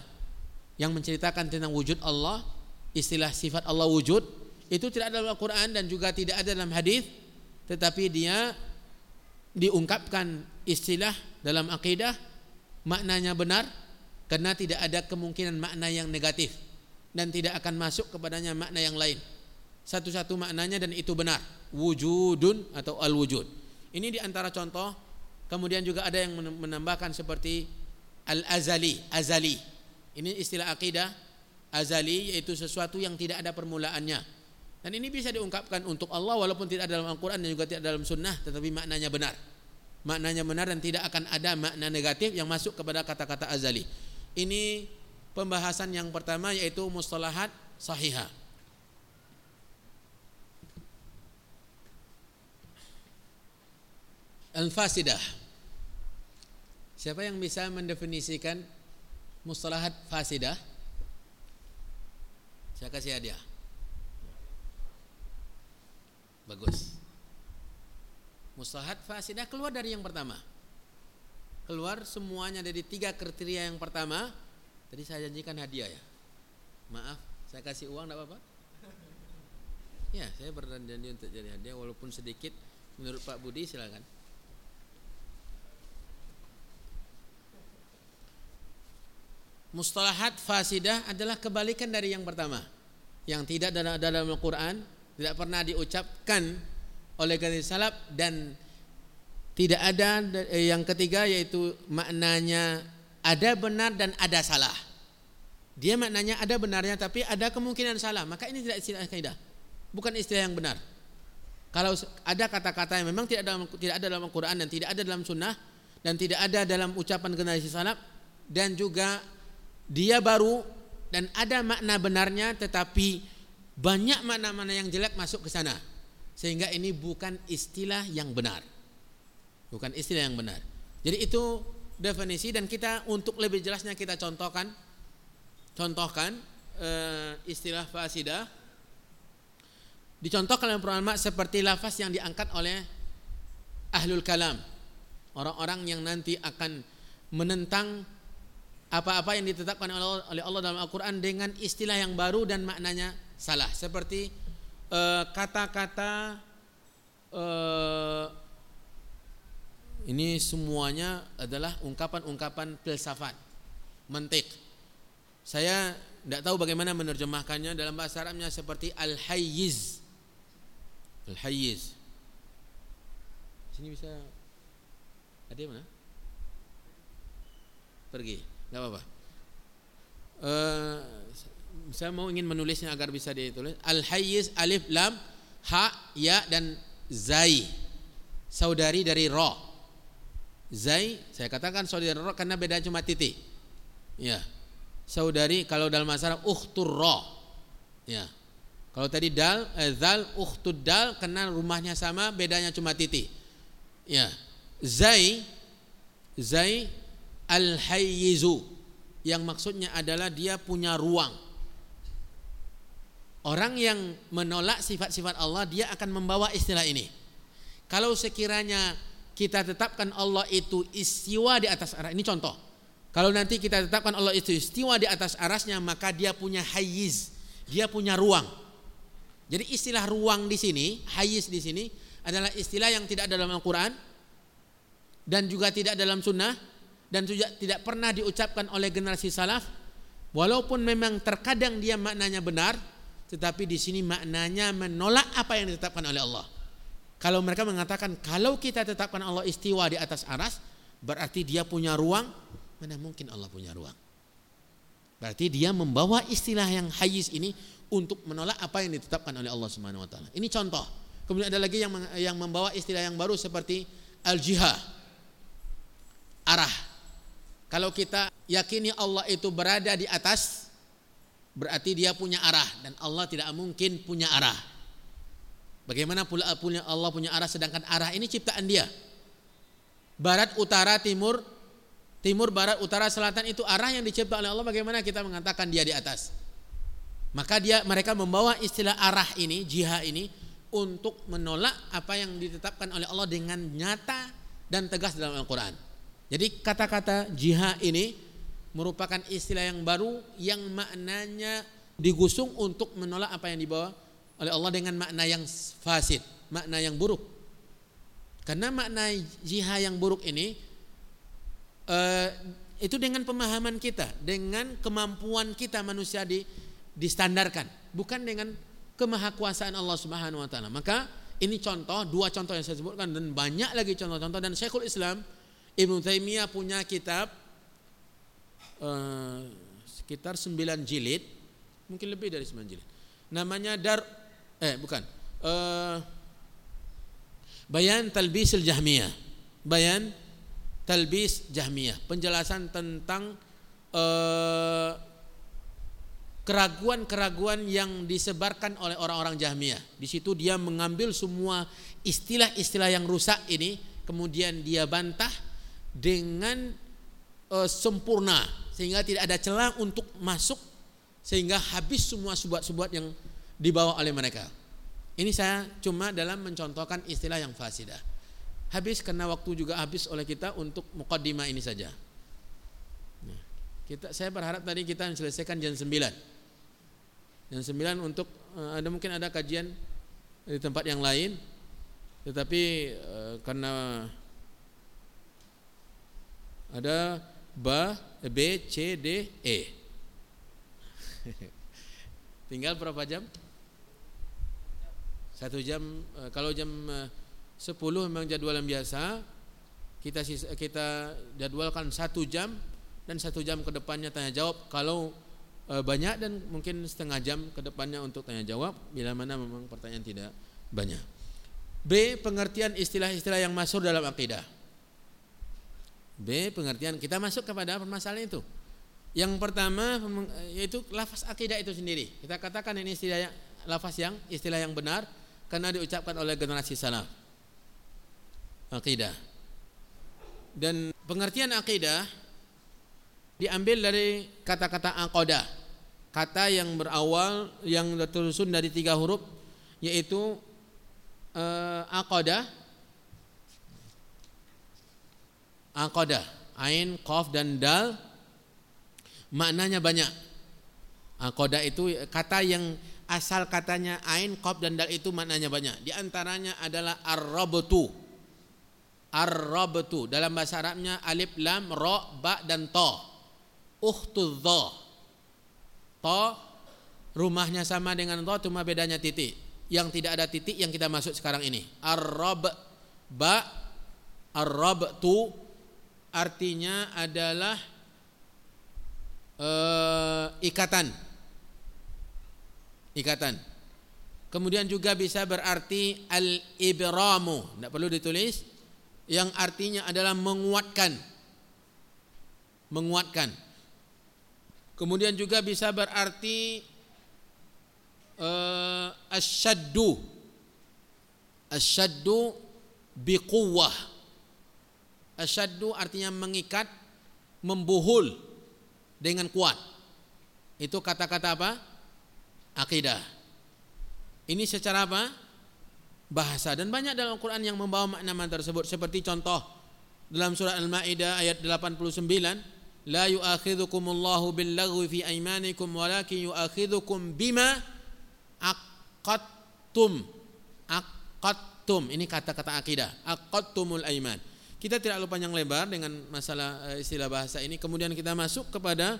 Yang menceritakan tentang wujud Allah, istilah sifat Allah wujud itu tidak dalam Al-Qur'an dan juga tidak ada dalam hadis tetapi dia diungkapkan istilah dalam akidah maknanya benar karena tidak ada kemungkinan makna yang negatif dan tidak akan masuk kepadanya makna yang lain. Satu-satu maknanya dan itu benar. Wujudun atau al-wujud. Ini di antara contoh. Kemudian juga ada yang menambahkan seperti al-azali, azali. Ini istilah akidah azali yaitu sesuatu yang tidak ada permulaannya. Dan ini bisa diungkapkan untuk Allah walaupun tidak ada dalam Al-Quran dan juga tidak dalam sunnah tetapi maknanya benar. Maknanya benar dan tidak akan ada makna negatif yang masuk kepada kata-kata azali. Ini pembahasan yang pertama yaitu mustalahat sahihah. Al-fasidah. Siapa yang bisa mendefinisikan mustalahat fasidah? Saya kasih hadiah. Bagus. Mustalahat fasidah keluar dari yang pertama. Keluar semuanya dari tiga kriteria yang pertama Tadi saya janjikan hadiah ya. Maaf, saya kasih uang tidak apa-apa? Ya, saya berjanji untuk jadi hadiah walaupun sedikit menurut Pak Budi silakan. Mustalahat fasidah adalah kebalikan dari yang pertama. Yang tidak dalam dalam Al-Qur'an, tidak pernah diucapkan oleh generasi salaf dan tidak ada eh, yang ketiga yaitu maknanya ada benar dan ada salah. Dia maknanya ada benarnya tapi ada kemungkinan salah. Maka ini tidak istilah kaidah. Bukan istilah yang benar. Kalau ada kata-kata yang memang tidak dalam tidak ada dalam Al-Qur'an dan tidak ada dalam sunnah dan tidak ada dalam ucapan generasi salaf dan juga dia baru dan ada makna benarnya tetapi banyak makna-makna yang jelek masuk ke sana. Sehingga ini bukan istilah yang benar. Bukan istilah yang benar. Jadi itu definisi dan kita untuk lebih jelasnya kita contohkan contohkan e, istilah fasidah dicontohkan oleh ulama seperti lafaz yang diangkat oleh ahlul kalam orang-orang yang nanti akan menentang apa-apa yang ditetapkan oleh Allah dalam Al-Quran dengan istilah yang baru dan maknanya salah seperti eh, kata-kata e, ini semuanya adalah ungkapan-ungkapan filsafat, mentik. Saya tidak tahu bagaimana menerjemahkannya dalam bahasa Arabnya seperti al-hayyiz. Al-hayyiz. Sini bisa ada mana? Pergi, nggak apa-apa. Uh, saya mau ingin menulisnya agar bisa ditulis. Al-hayyiz alif lam ha ya dan zai. Saudari dari roh Zai, saya katakan saudara roh karena beda cuma titik. Ya. Saudari kalau dalam masalah ukhtur roh. Ya. Kalau tadi dal, eh, zal, ukhtud dal karena rumahnya sama, bedanya cuma titik. Ya. Zai, zai al hayyizu yang maksudnya adalah dia punya ruang. Orang yang menolak sifat-sifat Allah dia akan membawa istilah ini. Kalau sekiranya kita tetapkan Allah itu istiwa di atas aras. Ini contoh. Kalau nanti kita tetapkan Allah itu istiwa di atas arasnya, maka dia punya hayiz, dia punya ruang. Jadi istilah ruang di sini, hayiz di sini adalah istilah yang tidak dalam Al-Quran dan juga tidak dalam Sunnah dan tidak pernah diucapkan oleh generasi salaf. Walaupun memang terkadang dia maknanya benar, tetapi di sini maknanya menolak apa yang ditetapkan oleh Allah. Kalau mereka mengatakan kalau kita tetapkan Allah istiwa di atas aras, berarti dia punya ruang? Mana mungkin Allah punya ruang? Berarti dia membawa istilah yang hayis ini untuk menolak apa yang ditetapkan oleh Allah Subhanahu wa taala. Ini contoh. Kemudian ada lagi yang yang membawa istilah yang baru seperti al-jihad. Arah. Kalau kita yakini Allah itu berada di atas berarti dia punya arah dan Allah tidak mungkin punya arah. Bagaimana pula punya Allah punya arah sedangkan arah ini ciptaan dia. Barat, utara, timur, timur, barat, utara, selatan itu arah yang dicipta oleh Allah. Bagaimana kita mengatakan dia di atas? Maka dia mereka membawa istilah arah ini, jihad ini untuk menolak apa yang ditetapkan oleh Allah dengan nyata dan tegas dalam Al-Qur'an. Jadi kata-kata jihad ini merupakan istilah yang baru yang maknanya digusung untuk menolak apa yang dibawa oleh Allah dengan makna yang fasid, makna yang buruk. Karena makna jihad yang buruk ini uh, itu dengan pemahaman kita, dengan kemampuan kita manusia di distandarkan, bukan dengan kemahakuasaan Allah Subhanahu wa taala. Maka ini contoh, dua contoh yang saya sebutkan dan banyak lagi contoh-contoh dan Syekhul Islam Ibnu Taimiyah punya kitab uh, sekitar 9 jilid, mungkin lebih dari 9 jilid. Namanya Dar eh bukan. Uh, Bayan Talbisul Jahmiyah. Bayan Talbis Jahmiyah. Penjelasan tentang uh, keraguan-keraguan yang disebarkan oleh orang-orang Jahmiyah. Di situ dia mengambil semua istilah-istilah yang rusak ini, kemudian dia bantah dengan uh, sempurna sehingga tidak ada celah untuk masuk sehingga habis semua subat-subat yang dibawa oleh mereka. Ini saya cuma dalam mencontohkan istilah yang fasidah. Habis karena waktu juga habis oleh kita untuk mukaddimah ini saja. Nah, kita saya berharap tadi kita selesaikan jam 9. Jam 9 untuk eh, ada mungkin ada kajian di tempat yang lain tetapi uh, karena ada ba, B, C, D, E. Tinggal berapa jam? Satu jam. Eh, kalau jam 10 eh, memang jadwal yang biasa. Kita kita jadwalkan satu jam dan satu jam ke depannya tanya jawab. Kalau banyak dan mungkin setengah jam ke depannya untuk tanya jawab. Bila mana memang pertanyaan tidak banyak. B. Pengertian istilah-istilah yang masuk dalam akidah. B. Pengertian kita masuk kepada permasalahan itu. Yang pertama yaitu lafaz akidah itu sendiri. Kita katakan ini istilah yang, lafaz yang istilah yang benar karena diucapkan oleh generasi salaf. Akidah. Dan pengertian akidah diambil dari kata-kata aqadah. Kata yang berawal yang tersusun dari tiga huruf yaitu uh, aqadah Aqadah, ain, qaf dan dal maknanya banyak. Aqadah itu kata yang asal katanya ain, qaf dan dal itu maknanya banyak. Di antaranya adalah ar-rabtu. Ar-rabtu dalam bahasa Arabnya alif lam ra ba dan ta. Ukhtu dha. Ta rumahnya sama dengan dha cuma bedanya titik. Yang tidak ada titik yang kita masuk sekarang ini. Ar-rab ba ar-rabtu artinya adalah uh, ikatan. Ikatan. Kemudian juga bisa berarti al-ibramu, tidak perlu ditulis, yang artinya adalah menguatkan. Menguatkan. Kemudian juga bisa berarti uh, asyaddu. Asyaddu biquwah Asyaddu artinya mengikat, membuhul dengan kuat. Itu kata-kata apa? Akidah. Ini secara apa? Bahasa dan banyak dalam Al-Quran yang membawa makna-makna tersebut. Seperti contoh dalam surah Al-Ma'idah ayat 89. La yu'akhidhukumullahu billaghwi fi aimanikum walakin yu'akhidhukum bima aqattum. Aqattum. Ini kata-kata akidah. Aqattumul aiman. Kita tidak lupa panjang lebar dengan masalah uh, istilah bahasa ini. Kemudian kita masuk kepada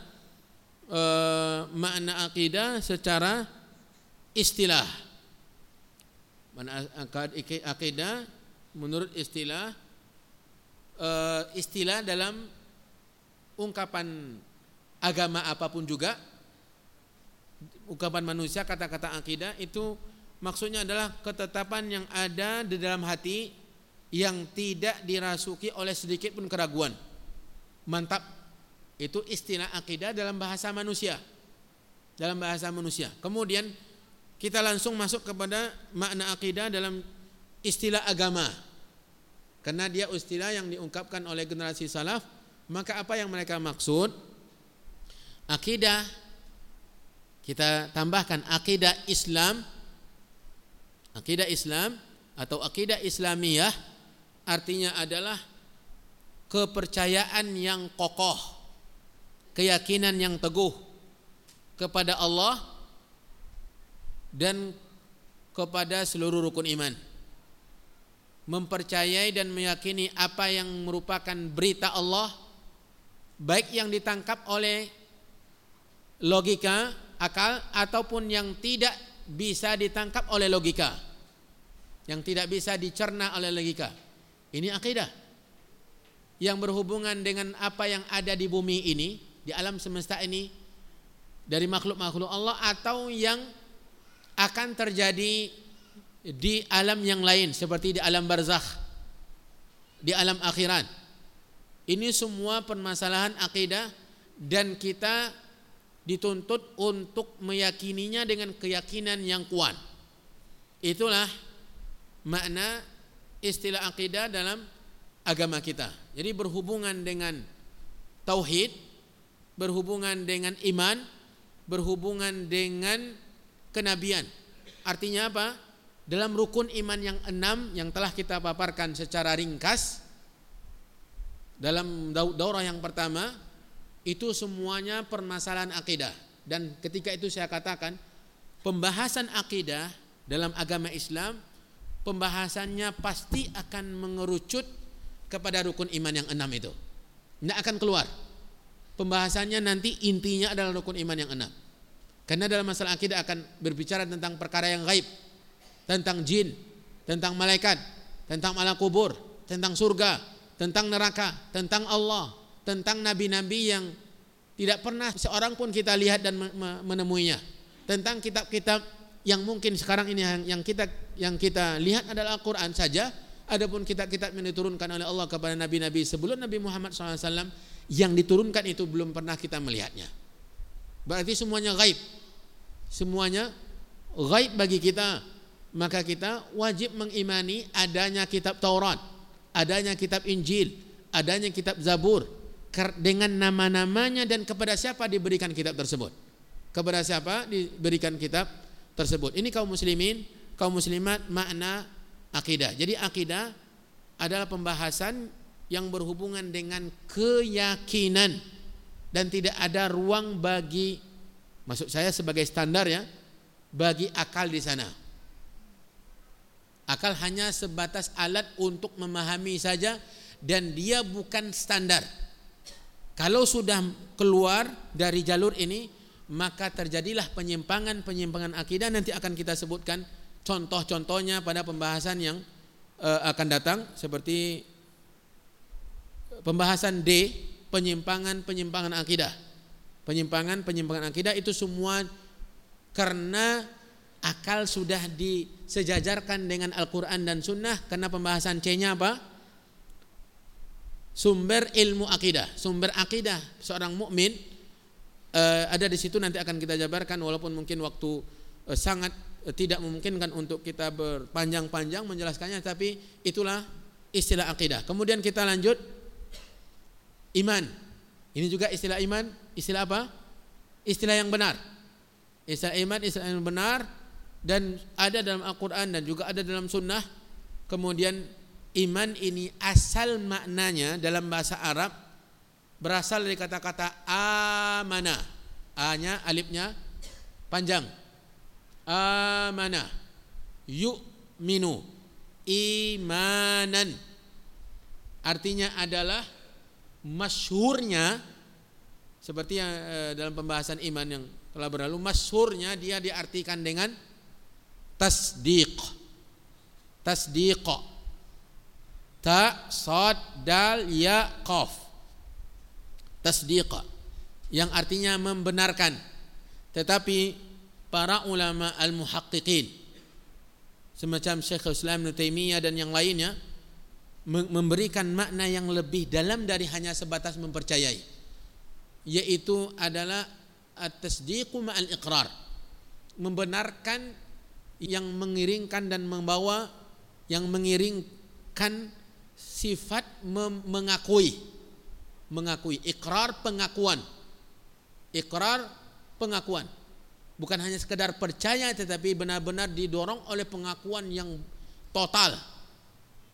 uh, makna akidah secara istilah. Makna akidah menurut istilah uh, istilah dalam ungkapan agama apa pun juga ungkapan manusia kata-kata akidah itu maksudnya adalah ketetapan yang ada di dalam hati yang tidak dirasuki oleh sedikit pun keraguan. Mantap. Itu istilah akidah dalam bahasa manusia. Dalam bahasa manusia. Kemudian kita langsung masuk kepada makna akidah dalam istilah agama. Karena dia istilah yang diungkapkan oleh generasi salaf, maka apa yang mereka maksud? Akidah kita tambahkan akidah Islam akidah Islam atau akidah Islamiyah artinya adalah kepercayaan yang kokoh, keyakinan yang teguh kepada Allah dan kepada seluruh rukun iman. Mempercayai dan meyakini apa yang merupakan berita Allah baik yang ditangkap oleh logika, akal ataupun yang tidak bisa ditangkap oleh logika. Yang tidak bisa dicerna oleh logika. Ini akidah. Yang berhubungan dengan apa yang ada di bumi ini, di alam semesta ini dari makhluk-makhluk Allah atau yang akan terjadi di alam yang lain seperti di alam barzakh, di alam akhirat. Ini semua permasalahan akidah dan kita dituntut untuk meyakininya dengan keyakinan yang kuat. Itulah makna istilah akidah dalam agama kita. Jadi berhubungan dengan tauhid, berhubungan dengan iman, berhubungan dengan kenabian. Artinya apa? Dalam rukun iman yang enam yang telah kita paparkan secara ringkas dalam daurah yang pertama itu semuanya permasalahan akidah dan ketika itu saya katakan pembahasan akidah dalam agama Islam pembahasannya pasti akan mengerucut kepada rukun iman yang enam itu. Tidak akan keluar. Pembahasannya nanti intinya adalah rukun iman yang enam. Karena dalam masalah akidah akan berbicara tentang perkara yang gaib, tentang jin, tentang malaikat, tentang malam kubur, tentang surga, tentang neraka, tentang Allah, tentang nabi-nabi yang tidak pernah seorang pun kita lihat dan menemuinya. Tentang kitab-kitab yang mungkin sekarang ini yang kita yang kita lihat adalah Al-Qur'an saja, adapun kitab-kitab yang diturunkan oleh Allah kepada nabi-nabi sebelum Nabi Muhammad SAW yang diturunkan itu belum pernah kita melihatnya. Berarti semuanya gaib. Semuanya gaib bagi kita. Maka kita wajib mengimani adanya kitab Taurat, adanya kitab Injil, adanya kitab Zabur dengan nama-namanya dan kepada siapa diberikan kitab tersebut. Kepada siapa diberikan kitab tersebut. Ini kaum muslimin, kaum muslimat makna akidah. Jadi akidah adalah pembahasan yang berhubungan dengan keyakinan dan tidak ada ruang bagi maksud saya sebagai standar ya bagi akal di sana. Akal hanya sebatas alat untuk memahami saja dan dia bukan standar. Kalau sudah keluar dari jalur ini maka terjadilah penyimpangan-penyimpangan akidah nanti akan kita sebutkan contoh-contohnya pada pembahasan yang uh, akan datang seperti pembahasan D penyimpangan-penyimpangan akidah. Penyimpangan-penyimpangan akidah itu semua karena akal sudah disejajarkan dengan Al-Quran dan Sunnah karena pembahasan C-nya apa? Sumber ilmu akidah, sumber akidah seorang mukmin uh, ada di situ nanti akan kita jabarkan walaupun mungkin waktu uh, sangat tidak memungkinkan untuk kita berpanjang-panjang menjelaskannya tapi itulah istilah akidah. Kemudian kita lanjut iman. Ini juga istilah iman, istilah apa? Istilah yang benar. Istilah iman, istilah yang benar dan ada dalam Al-Qur'an dan juga ada dalam sunnah. Kemudian iman ini asal maknanya dalam bahasa Arab berasal dari kata-kata amana. A-nya alifnya panjang. Amana. Yu'minu. Imanan. Artinya adalah masyhurnya seperti yang eh, dalam pembahasan iman yang telah berlalu masyhurnya dia diartikan dengan tasdiq tasdiq Ta, Sod, Dal, Ya, Qaf. Tasdiqa. Yang artinya membenarkan. Tetapi para ulama al-muhaqqiqin. Semacam Syekh Islam Ibn Taimiyah dan yang lainnya memberikan makna yang lebih dalam dari hanya sebatas mempercayai yaitu adalah at-tasdiqu ma'al iqrar membenarkan yang mengiringkan dan membawa yang mengiringkan sifat mengakui mengakui. Ikrar pengakuan. Ikrar pengakuan bukan hanya sekedar percaya tetapi benar-benar didorong oleh pengakuan yang total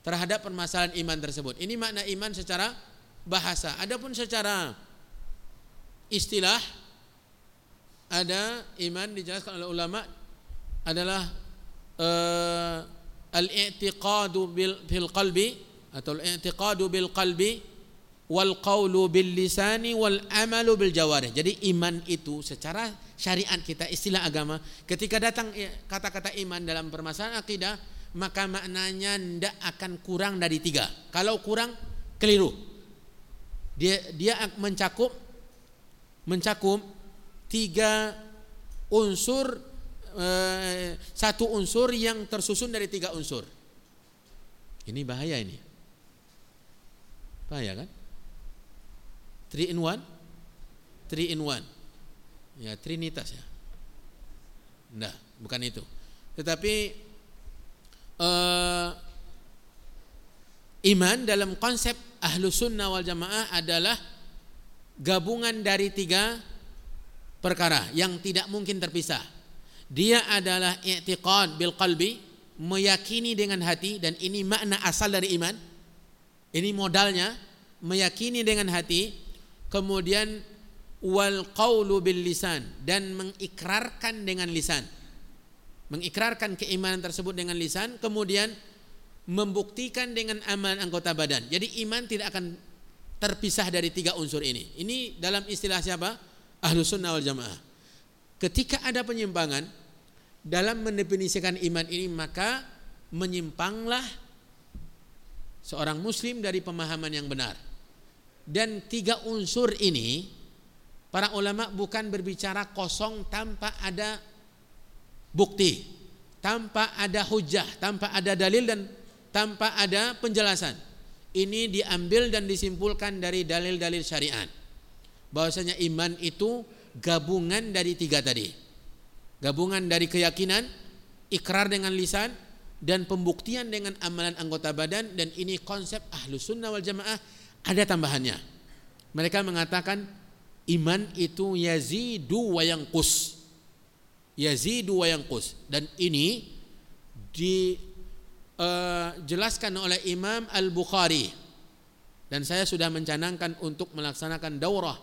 terhadap permasalahan iman tersebut. Ini makna iman secara bahasa. Adapun secara istilah ada iman dijelaskan oleh ulama adalah uh, al-i'tiqadu bil fil qalbi atau al-i'tiqadu bil qalbi wal qawlu bil lisani wal amalu bil jawarih. Jadi iman itu secara syariat kita istilah agama ketika datang kata-kata iman dalam permasalahan akidah maka maknanya tidak akan kurang dari tiga. Kalau kurang, keliru. Dia dia mencakup mencakup tiga unsur eh, satu unsur yang tersusun dari tiga unsur. Ini bahaya ini. Bahaya kan? Three in one, three in one. Ya trinitas ya. Nah, bukan itu. Tetapi uh, iman dalam konsep ahlu sunnah wal jamaah adalah gabungan dari tiga perkara yang tidak mungkin terpisah. Dia adalah i'tiqad bil qalbi, meyakini dengan hati dan ini makna asal dari iman. Ini modalnya meyakini dengan hati, kemudian wal qaulu bil lisan dan mengikrarkan dengan lisan mengikrarkan keimanan tersebut dengan lisan, kemudian membuktikan dengan amalan anggota badan. Jadi iman tidak akan terpisah dari tiga unsur ini. Ini dalam istilah siapa? Ahlus sunnah wal jamaah. Ketika ada penyimpangan dalam mendefinisikan iman ini maka menyimpanglah seorang muslim dari pemahaman yang benar. Dan tiga unsur ini para ulama bukan berbicara kosong tanpa ada bukti, tanpa ada hujah, tanpa ada dalil dan tanpa ada penjelasan. Ini diambil dan disimpulkan dari dalil-dalil syariat. Bahwasanya iman itu gabungan dari tiga tadi. Gabungan dari keyakinan, ikrar dengan lisan, dan pembuktian dengan amalan anggota badan dan ini konsep ahlu sunnah wal jamaah ada tambahannya. Mereka mengatakan iman itu yazidu wa yanqus yazidu wa yanqus dan ini dijelaskan uh, oleh Imam Al-Bukhari dan saya sudah mencanangkan untuk melaksanakan daurah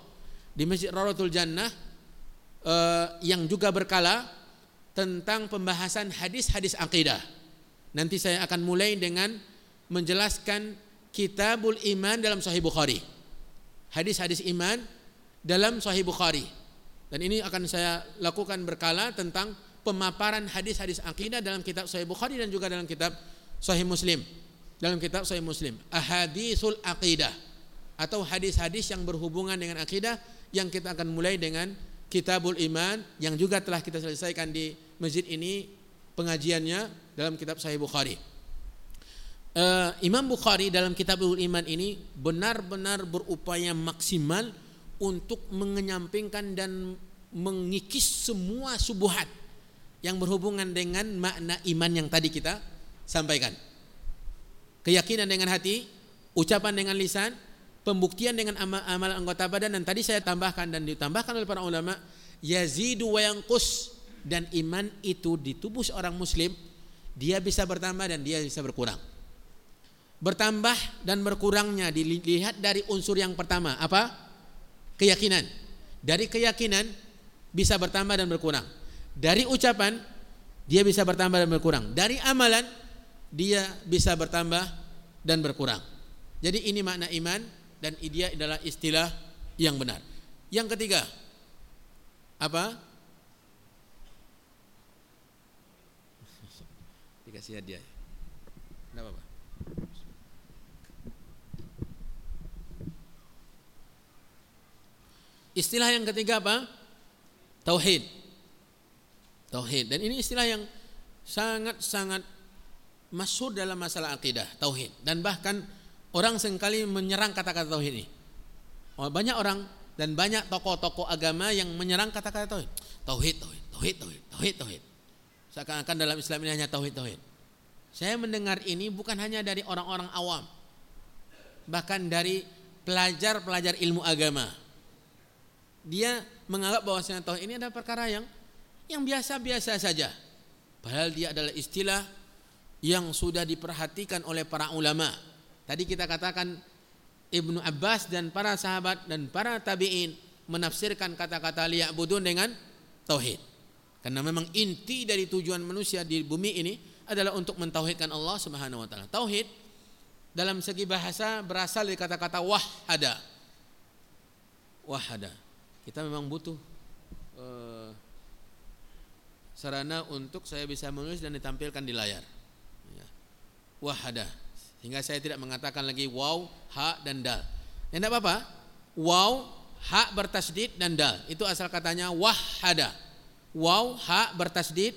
di Masjid Raratul Jannah uh, yang juga berkala tentang pembahasan hadis-hadis akidah. Nanti saya akan mulai dengan menjelaskan Kitabul Iman dalam Sahih Bukhari. Hadis-hadis iman dalam Sahih Bukhari. Dan ini akan saya lakukan berkala tentang pemaparan hadis-hadis akidah dalam kitab Sahih Bukhari dan juga dalam kitab Sahih Muslim. Dalam kitab Sahih Muslim, ahadisul aqidah atau hadis-hadis yang berhubungan dengan akidah yang kita akan mulai dengan Kitabul Iman yang juga telah kita selesaikan di masjid ini pengajiannya dalam kitab Sahih Bukhari. Uh, Imam Bukhari dalam Kitabul Iman ini benar-benar berupaya maksimal untuk mengenyampingkan dan mengikis semua subuhat yang berhubungan dengan makna iman yang tadi kita sampaikan. Keyakinan dengan hati, ucapan dengan lisan, pembuktian dengan amal, amal anggota badan dan tadi saya tambahkan dan ditambahkan oleh para ulama yazidu wa yanqus dan iman itu di tubuh seorang muslim dia bisa bertambah dan dia bisa berkurang. Bertambah dan berkurangnya dilihat dari unsur yang pertama apa? keyakinan. Dari keyakinan bisa bertambah dan berkurang. Dari ucapan dia bisa bertambah dan berkurang. Dari amalan dia bisa bertambah dan berkurang. Jadi ini makna iman dan dia adalah istilah yang benar. Yang ketiga apa? Dikasih hadiah. Tidak apa-apa. Istilah yang ketiga apa? Tauhid. Tauhid. Dan ini istilah yang sangat-sangat masyhur dalam masalah akidah, tauhid. Dan bahkan orang sering kali menyerang kata-kata tauhid ini. Oh, banyak orang dan banyak tokoh-tokoh agama yang menyerang kata-kata tauhid. Tauhid, tauhid, tauhid, tauhid, tauhid, tauhid. Seakan-akan dalam Islam ini hanya tauhid, tauhid. Saya mendengar ini bukan hanya dari orang-orang awam, bahkan dari pelajar-pelajar ilmu agama dia menganggap bahwasanya tauhid ini adalah perkara yang yang biasa-biasa saja. Padahal dia adalah istilah yang sudah diperhatikan oleh para ulama. Tadi kita katakan Ibnu Abbas dan para sahabat dan para tabi'in menafsirkan kata-kata liya'budun dengan tauhid. Karena memang inti dari tujuan manusia di bumi ini adalah untuk mentauhidkan Allah Subhanahu wa taala. Tauhid dalam segi bahasa berasal dari kata-kata wahada. Wahada kita memang butuh uh, sarana untuk saya bisa menulis dan ditampilkan di layar. Ya. Wahada. Sehingga saya tidak mengatakan lagi wow, ha dan dal. Ya tidak apa-apa. Wow, ha bertasdid dan dal. Itu asal katanya wahada. Wow, ha bertasdid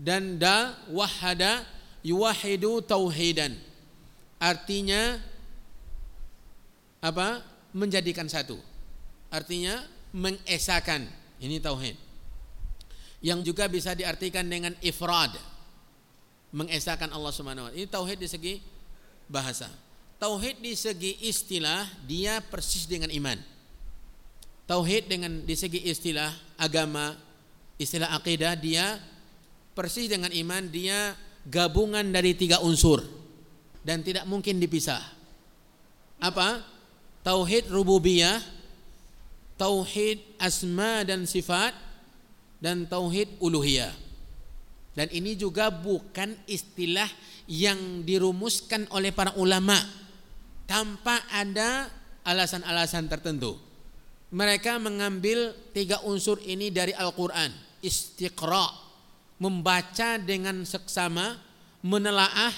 dan dal wahada yuwahidu tauhidan. Artinya apa? Menjadikan satu. Artinya mengesakan. Ini tauhid. Yang juga bisa diartikan dengan ifrad. Mengesakan Allah Subhanahu wa Ini tauhid di segi bahasa. Tauhid di segi istilah dia persis dengan iman. Tauhid dengan di segi istilah agama, istilah akidah dia persis dengan iman dia gabungan dari tiga unsur dan tidak mungkin dipisah. Apa? Tauhid rububiyah, tauhid asma dan sifat dan tauhid uluhiyah. Dan ini juga bukan istilah yang dirumuskan oleh para ulama tanpa ada alasan-alasan tertentu. Mereka mengambil tiga unsur ini dari Al-Qur'an, istiqra, membaca dengan seksama, menelaah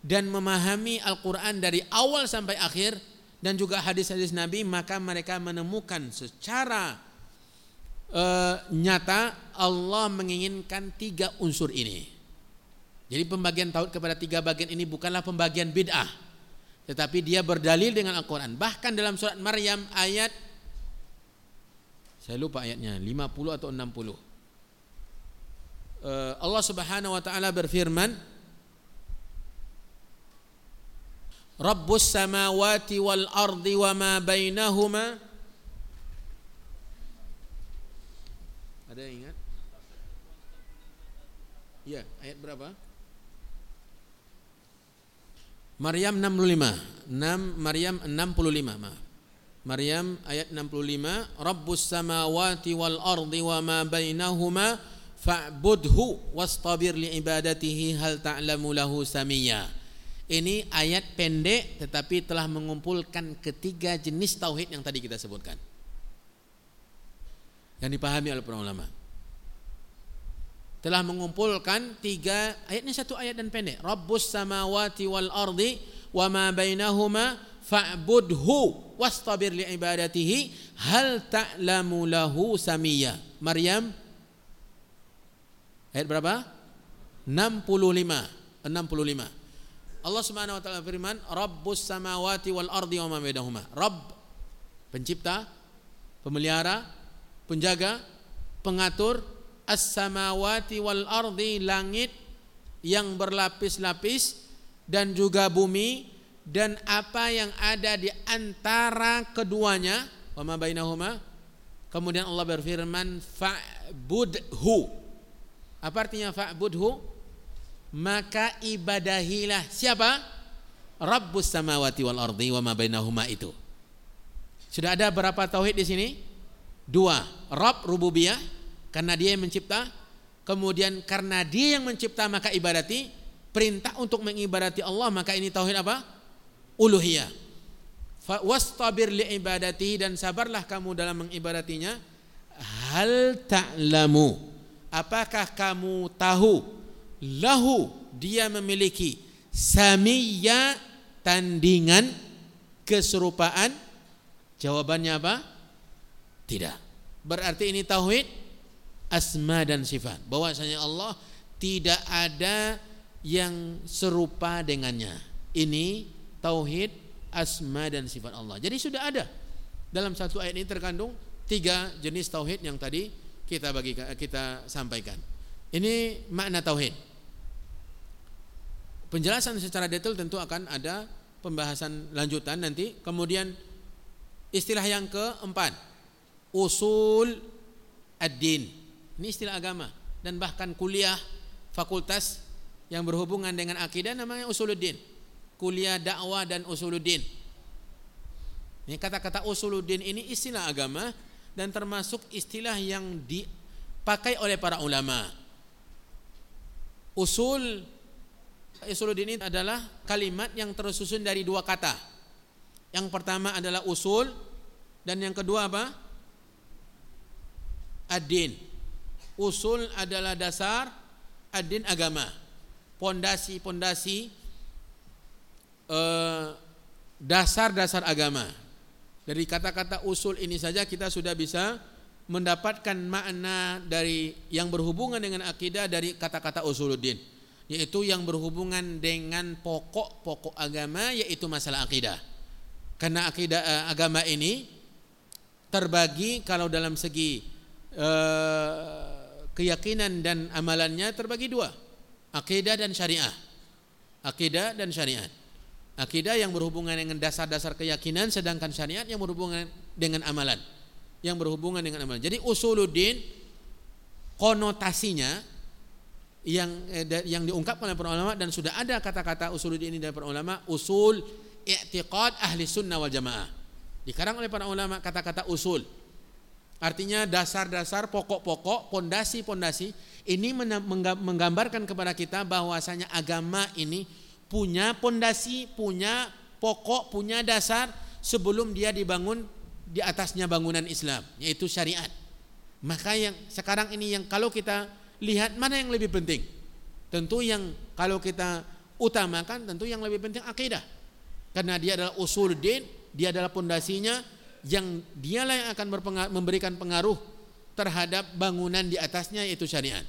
dan memahami Al-Qur'an dari awal sampai akhir dan juga hadis-hadis Nabi maka mereka menemukan secara e, nyata Allah menginginkan tiga unsur ini. Jadi pembagian tauhid kepada tiga bagian ini bukanlah pembagian bid'ah. Tetapi dia berdalil dengan Al-Quran. Bahkan dalam surat Maryam ayat saya lupa ayatnya 50 atau 60. E, Allah Subhanahu wa taala berfirman Rabbus samawati wal ardi wa ma bainahuma Ada yang ingat? Ya, ayat berapa? Maryam 65. 6 Maryam 65, maaf. Maryam ayat 65, Rabbus samawati wal ardi wa ma bainahuma fa'budhu wastabir li ibadatihi hal ta'lamu lahu samiyya. Ini ayat pendek tetapi telah mengumpulkan ketiga jenis tauhid yang tadi kita sebutkan. Yang dipahami oleh para ulama. Telah mengumpulkan tiga ayatnya satu ayat dan pendek. Rabbus samawati wal ardi wa ma bainahuma fa'budhu wastabir li ibadatihi hal ta'lamu lahu samiyya. Maryam ayat berapa? 65. 65. Allah Subhanahu wa taala firman, "Rabbus samawati wal ardi wa ma bainahuma." Rabb pencipta, pemelihara, penjaga, pengatur as-samawati wal ardi langit yang berlapis-lapis dan juga bumi dan apa yang ada di antara keduanya wa ma bainahuma. Kemudian Allah berfirman, "Fa'budhu." Apa artinya fa'budhu? Maka ibadahilah siapa? Rabbus samawati wal ardi wa ma bainahuma itu. Sudah ada berapa tauhid di sini? Dua. Rabb rububiyah karena dia yang mencipta. Kemudian karena dia yang mencipta maka ibadati. Perintah untuk mengibadati Allah maka ini tauhid apa? Uluhiyah. Wastabir li ibadati dan sabarlah kamu dalam mengibadatinya. Hal ta'lamu. Apakah kamu tahu lahu dia memiliki samiyya tandingan keserupaan jawabannya apa Tidak. Berarti ini tauhid asma dan sifat. Bahwasanya Allah tidak ada yang serupa dengannya. Ini tauhid asma dan sifat Allah. Jadi sudah ada dalam satu ayat ini terkandung tiga jenis tauhid yang tadi kita bagi kita sampaikan. Ini makna tauhid. Penjelasan secara detail tentu akan ada pembahasan lanjutan nanti. Kemudian istilah yang keempat, usul ad-din. Ini istilah agama dan bahkan kuliah fakultas yang berhubungan dengan akidah namanya usuluddin. Kuliah dakwah dan usuluddin. Ini kata-kata usuluddin ini istilah agama dan termasuk istilah yang dipakai oleh para ulama. Usul usuluddin ini adalah kalimat yang tersusun dari dua kata. Yang pertama adalah usul dan yang kedua apa? Ad-din. Usul adalah dasar, ad-din agama pondasi-pondasi eh, dasar-dasar agama. Dari kata-kata usul ini saja kita sudah bisa mendapatkan makna dari yang berhubungan dengan akidah dari kata-kata usuluddin yaitu yang berhubungan dengan pokok-pokok agama yaitu masalah akidah. Karena akidah eh, agama ini terbagi kalau dalam segi eh, keyakinan dan amalannya terbagi dua Akidah dan syariah. Akidah dan syariat. Akidah yang berhubungan dengan dasar-dasar keyakinan sedangkan syariat yang berhubungan dengan amalan. Yang berhubungan dengan amalan. Jadi usuluddin konotasinya yang eh, yang diungkapkan oleh para ulama dan sudah ada kata-kata usuluddin ini dari para ulama usul i'tiqad ahli sunnah wal jamaah. Dikarang oleh para ulama kata-kata usul. Artinya dasar-dasar pokok-pokok, pondasi-pondasi ini menggambarkan kepada kita bahwasanya agama ini punya pondasi, punya pokok, punya dasar sebelum dia dibangun di atasnya bangunan Islam, yaitu syariat. Maka yang sekarang ini yang kalau kita lihat mana yang lebih penting? Tentu yang kalau kita utamakan tentu yang lebih penting akidah. Karena dia adalah usul din, dia adalah pondasinya yang dialah yang akan memberikan pengaruh terhadap bangunan di atasnya yaitu syariat.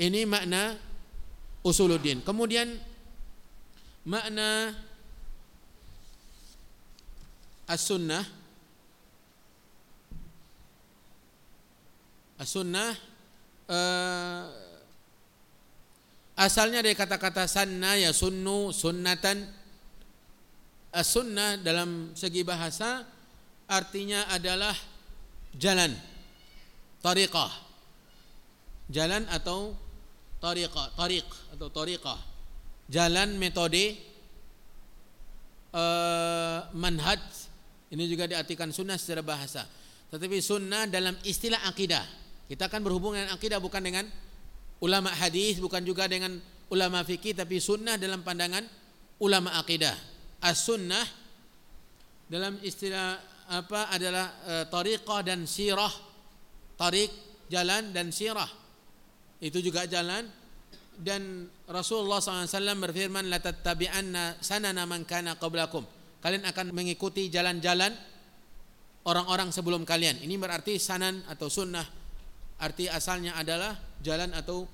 Ini makna usuluddin. Kemudian makna as-sunnah as-sunnah uh, asalnya dari kata-kata sanna ya sunnu sunnatan. As-sunnah dalam segi bahasa artinya adalah jalan tariqah. Jalan atau tariqah tariq atau tariqah. Jalan metode uh, manhaj. Ini juga diartikan sunnah secara bahasa. Tetapi sunnah dalam istilah akidah kita akan berhubungan dengan akidah bukan dengan ulama hadis bukan juga dengan ulama fikih tapi sunnah dalam pandangan ulama akidah. As sunnah dalam istilah apa adalah e, tariqah dan sirah. Tarik jalan dan sirah. Itu juga jalan. Dan Rasulullah SAW berfirman la tattabi'anna sanana man kana qablakum. Kalian akan mengikuti jalan-jalan orang-orang sebelum kalian. Ini berarti sanan atau sunnah arti asalnya adalah jalan atau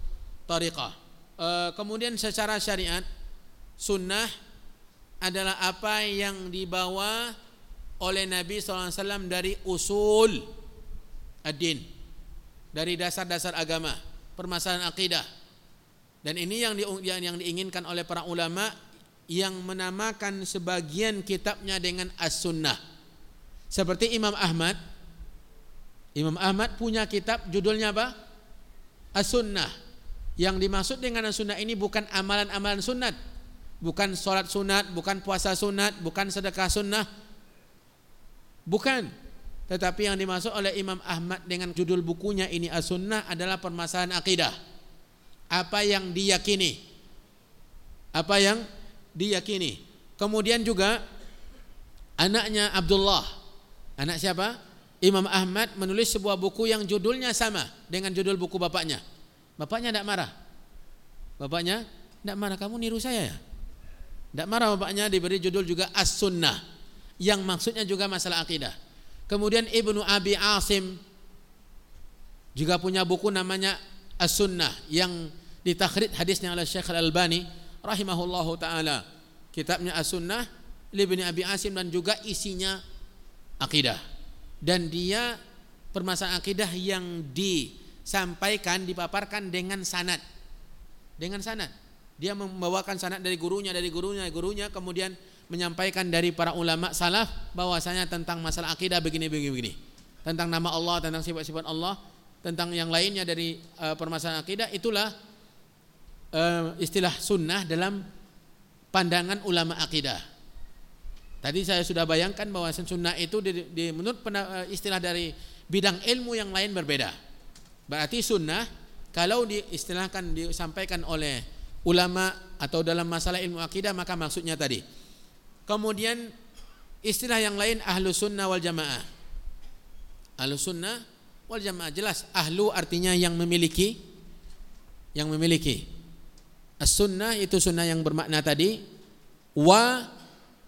tariqah. E, kemudian secara syariat sunnah adalah apa yang dibawa oleh Nabi SAW dari usul ad-din dari dasar-dasar agama permasalahan akidah. Dan ini yang, yang diinginkan oleh para ulama yang menamakan sebagian kitabnya dengan as-sunnah. Seperti Imam Ahmad Imam Ahmad punya kitab judulnya apa as-sunnah yang dimaksud dengan as-sunnah ini bukan amalan-amalan sunat bukan sholat sunat bukan puasa sunat bukan sedekah sunnah Bukan. Tetapi yang dimaksud oleh Imam Ahmad dengan judul bukunya ini As-Sunnah adalah permasalahan akidah. Apa yang diyakini. Apa yang diyakini. Kemudian juga anaknya Abdullah. Anak siapa? Imam Ahmad menulis sebuah buku yang judulnya sama dengan judul buku bapaknya. Bapaknya tidak marah. Bapaknya tidak marah. Kamu niru saya ya? Tidak marah bapaknya diberi judul juga As-Sunnah yang maksudnya juga masalah akidah. Kemudian Ibnu Abi Asim juga punya buku namanya As-Sunnah yang ditakhrid hadisnya oleh Syekh Al-Albani rahimahullahu taala. Kitabnya As-Sunnah Ibni Abi Asim dan juga isinya akidah. Dan dia permasalahan akidah yang disampaikan dipaparkan dengan sanad. Dengan sanad. Dia membawakan sanad dari gurunya, dari gurunya, dari gurunya kemudian menyampaikan dari para ulama salaf bahwasanya tentang masalah akidah begini begini begini. Tentang nama Allah, tentang sifat-sifat Allah, tentang yang lainnya dari uh, permasalahan akidah itulah uh, istilah sunnah dalam pandangan ulama akidah. Tadi saya sudah bayangkan bahwa sunnah itu di, di, menurut uh, istilah dari bidang ilmu yang lain berbeda. Berarti sunnah kalau diistilahkan disampaikan oleh ulama atau dalam masalah ilmu akidah maka maksudnya tadi. Kemudian istilah yang lain ahlu sunnah wal jamaah. Ahlu sunnah wal jamaah jelas ahlu artinya yang memiliki yang memiliki as-sunnah itu sunnah yang bermakna tadi wa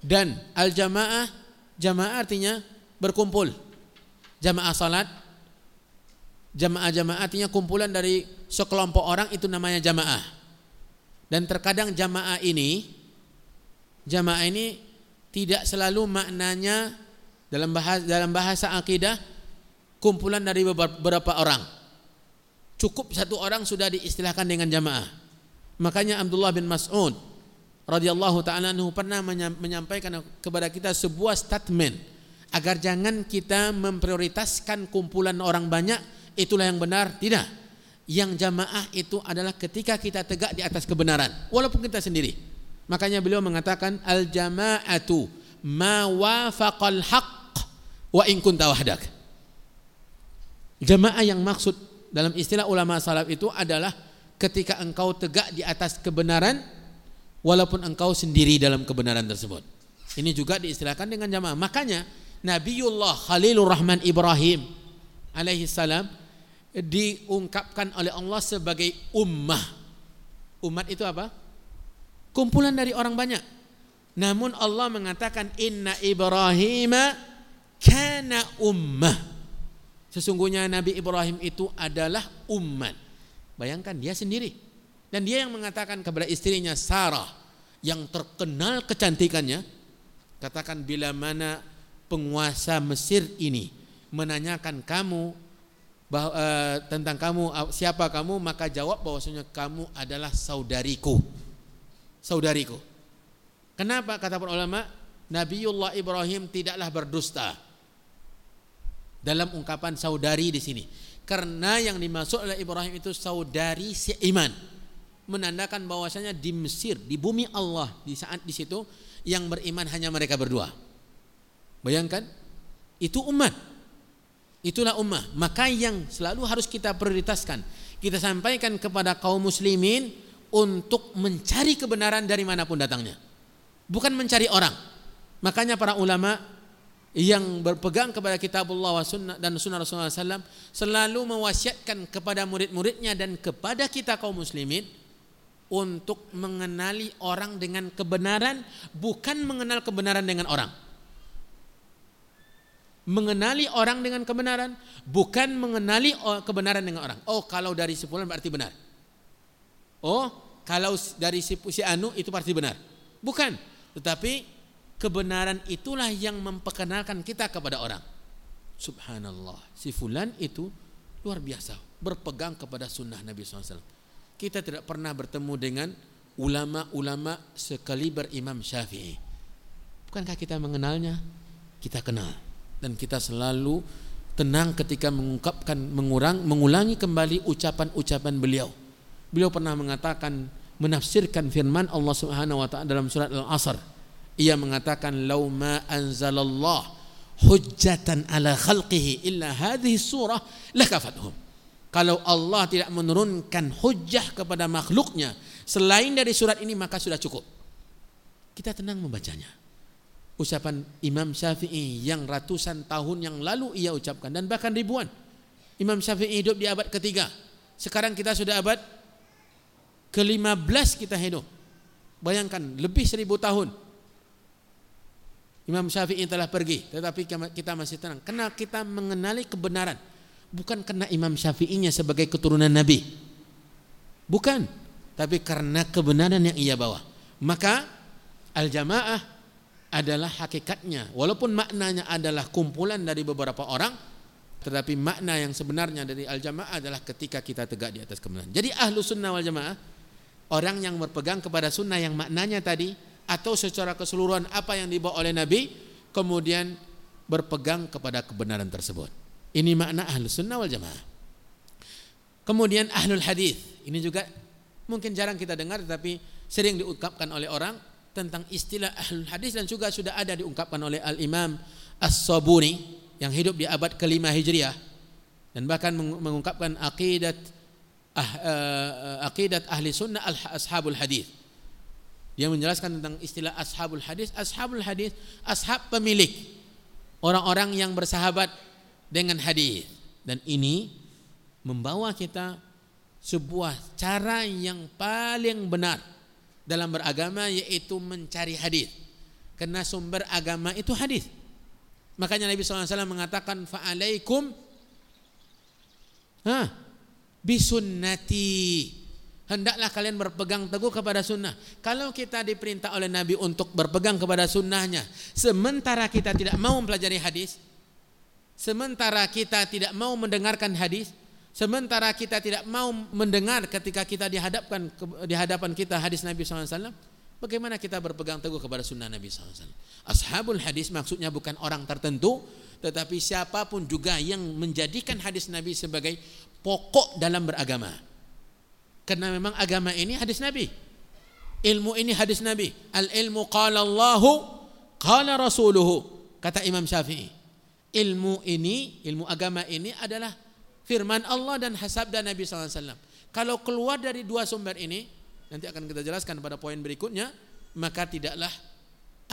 dan al jamaah artinya berkumpul jamaah salat jamaah jamaah artinya kumpulan dari sekelompok orang itu namanya jamaah dan terkadang jamaah ini jamaah ini tidak selalu maknanya dalam bahasa dalam bahasa akidah kumpulan dari beberapa orang. Cukup satu orang sudah diistilahkan dengan jamaah. Makanya Abdullah bin Mas'ud radhiyallahu taala pernah menyampaikan kepada kita sebuah statement agar jangan kita memprioritaskan kumpulan orang banyak itulah yang benar, tidak. Yang jamaah itu adalah ketika kita tegak di atas kebenaran walaupun kita sendiri. Makanya beliau mengatakan al jama'atu ma wafaqal haqq wa in kunta wahdak. Jamaah yang maksud dalam istilah ulama salaf itu adalah ketika engkau tegak di atas kebenaran walaupun engkau sendiri dalam kebenaran tersebut. Ini juga diistilahkan dengan jamaah. Makanya Nabiullah Khalilur Rahman Ibrahim alaihi salam diungkapkan oleh Allah sebagai ummah. Umat itu apa? Kumpulan dari orang banyak. Namun Allah mengatakan inna Ibrahim kana ummah. Sesungguhnya Nabi Ibrahim itu adalah umat. Bayangkan dia sendiri. Dan dia yang mengatakan kepada istrinya Sarah yang terkenal kecantikannya, katakan bila mana penguasa Mesir ini menanyakan kamu bahwa, uh, tentang kamu siapa kamu maka jawab bahwasanya kamu adalah saudariku. Saudariku. Kenapa kata para ulama? Nabiullah Ibrahim tidaklah berdusta dalam ungkapan saudari di sini. Karena yang dimaksud oleh Ibrahim itu saudari seiman. Menandakan bahwasanya di Mesir, di bumi Allah di saat di situ yang beriman hanya mereka berdua. Bayangkan itu umat. Itulah ummah. Maka yang selalu harus kita prioritaskan. Kita sampaikan kepada kaum muslimin untuk mencari kebenaran dari mana pun datangnya. Bukan mencari orang. Makanya para ulama yang berpegang kepada kitabullah wa sunnah dan sunnah Rasulullah SAW selalu mewasiatkan kepada murid-muridnya dan kepada kita kaum muslimin untuk mengenali orang dengan kebenaran bukan mengenal kebenaran dengan orang. Mengenali orang dengan kebenaran bukan mengenali kebenaran dengan orang. Oh kalau dari si berarti benar. Oh kalau dari si, si anu itu pasti benar. Bukan. Tetapi kebenaran itulah yang memperkenalkan kita kepada orang. Subhanallah, si fulan itu luar biasa, berpegang kepada sunnah Nabi SAW. Kita tidak pernah bertemu dengan ulama-ulama sekaliber Imam Syafi'i. Bukankah kita mengenalnya? Kita kenal dan kita selalu tenang ketika mengungkapkan mengurang mengulangi kembali ucapan-ucapan beliau. Beliau pernah mengatakan menafsirkan firman Allah Subhanahu wa taala dalam surat Al-Asr ia mengatakan lauma anzalallah hujjatan ala khalqihi illa hadhihi surah lakafathum. Kalau Allah tidak menurunkan hujjah kepada makhluknya selain dari surat ini maka sudah cukup. Kita tenang membacanya. Ucapan Imam Syafi'i yang ratusan tahun yang lalu ia ucapkan dan bahkan ribuan. Imam Syafi'i hidup di abad ketiga. Sekarang kita sudah abad ke-15 kita hidup. Bayangkan lebih seribu tahun Imam Syafi'i telah pergi, tetapi kita masih tenang. Karena kita mengenali kebenaran. Bukan karena Imam Syafi'inya sebagai keturunan Nabi. Bukan, tapi karena kebenaran yang ia bawa. Maka al-jamaah adalah hakikatnya. Walaupun maknanya adalah kumpulan dari beberapa orang, tetapi makna yang sebenarnya dari al-jamaah adalah ketika kita tegak di atas kebenaran. Jadi ahlu sunnah wal jamaah, orang yang berpegang kepada sunnah yang maknanya tadi, atau secara keseluruhan apa yang dibawa oleh Nabi, kemudian berpegang kepada kebenaran tersebut. Ini makna ahlu sunnah wal jamaah. Kemudian ahlul hadis, ini juga mungkin jarang kita dengar tetapi sering diungkapkan oleh orang tentang istilah ahlul hadis dan juga sudah ada diungkapkan oleh al-Imam As-Sabuni yang hidup di abad kelima Hijriah dan bahkan mengungkapkan akidat ah, uh, akidat ahli sunnah al ashabul hadis. Dia menjelaskan tentang istilah ashabul hadis. Ashabul hadis, ashab pemilik. Orang-orang yang bersahabat dengan hadis. Dan ini membawa kita sebuah cara yang paling benar dalam beragama yaitu mencari hadis. Karena sumber agama itu hadis. Makanya Nabi SAW mengatakan fa'alaikum ha, bisunnati. Hendaklah kalian berpegang teguh kepada sunnah. Kalau kita diperintah oleh Nabi untuk berpegang kepada sunnahnya, sementara kita tidak mau mempelajari hadis, sementara kita tidak mau mendengarkan hadis, Sementara kita tidak mau mendengar ketika kita dihadapkan di hadapan kita hadis Nabi SAW, bagaimana kita berpegang teguh kepada sunnah Nabi SAW? Ashabul hadis maksudnya bukan orang tertentu, tetapi siapa pun juga yang menjadikan hadis Nabi sebagai pokok dalam beragama. Karena memang agama ini hadis Nabi. Ilmu ini hadis Nabi. Al ilmu qala Allahu qala rasuluhu kata Imam Syafi'i. Ilmu ini, ilmu agama ini adalah firman Allah dan dan Nabi SAW. Kalau keluar dari dua sumber ini, nanti akan kita jelaskan pada poin berikutnya, maka tidaklah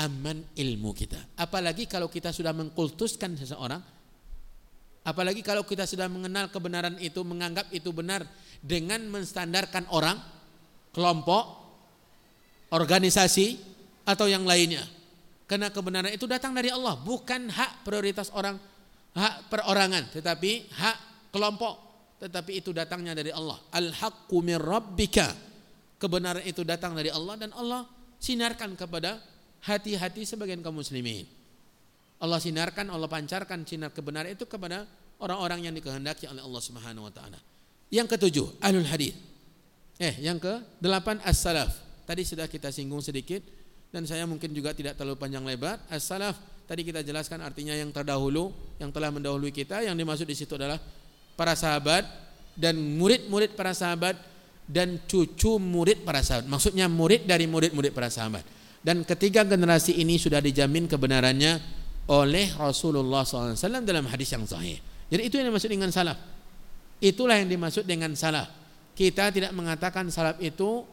aman ilmu kita. Apalagi kalau kita sudah mengkultuskan seseorang, apalagi kalau kita sudah mengenal kebenaran itu, menganggap itu benar dengan menstandarkan orang, kelompok, organisasi, atau yang lainnya. Karena kebenaran itu datang dari Allah, bukan hak prioritas orang, hak perorangan, tetapi hak kelompok. Tetapi itu datangnya dari Allah. Al-haqqu min rabbika. Kebenaran itu datang dari Allah dan Allah sinarkan kepada hati-hati sebagian kaum muslimin. Allah sinarkan Allah pancarkan sinar kebenaran itu kepada orang-orang yang dikehendaki oleh Allah Subhanahu wa taala. Yang ketujuh ahlul hadis eh yang ke delapan as-salaf. Tadi sudah kita singgung sedikit dan saya mungkin juga tidak terlalu panjang lebar as-salaf tadi kita jelaskan artinya yang terdahulu yang telah mendahului kita yang dimaksud di situ adalah para sahabat dan murid-murid para sahabat dan cucu murid para sahabat. Maksudnya murid dari murid-murid para sahabat. Dan ketiga generasi ini sudah dijamin kebenarannya oleh Rasulullah SAW dalam hadis yang sahih. Jadi itu yang dimaksud dengan salaf. Itulah yang dimaksud dengan salaf. Kita tidak mengatakan salaf itu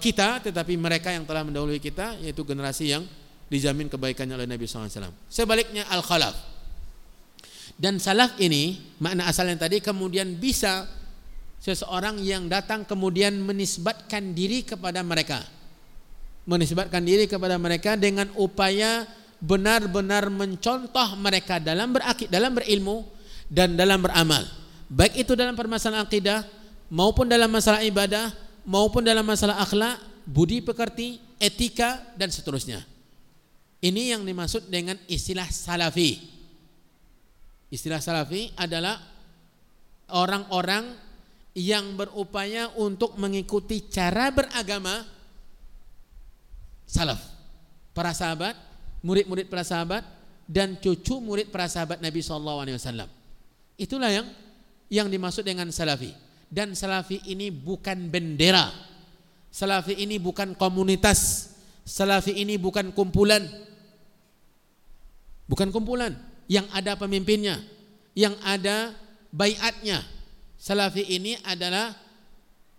kita, tetapi mereka yang telah mendahului kita, yaitu generasi yang dijamin kebaikannya oleh Nabi SAW. Sebaliknya al-khalaf. Dan salaf ini makna asalnya tadi kemudian bisa seseorang yang datang kemudian menisbatkan diri kepada mereka. Menisbatkan diri kepada mereka dengan upaya benar-benar mencontoh mereka dalam berakid, dalam berilmu dan dalam beramal. Baik itu dalam permasalahan akidah maupun dalam masalah ibadah maupun dalam masalah akhlak, budi pekerti, etika dan seterusnya. Ini yang dimaksud dengan istilah salafi. Istilah salafi adalah orang-orang yang berupaya untuk mengikuti cara beragama salaf. Para sahabat, murid-murid para sahabat dan cucu murid para sahabat Nabi SAW. Itulah yang yang dimaksud dengan salafi. Dan salafi ini bukan bendera. Salafi ini bukan komunitas. Salafi ini bukan kumpulan. Bukan kumpulan yang ada pemimpinnya, yang ada bayatnya. Salafi ini adalah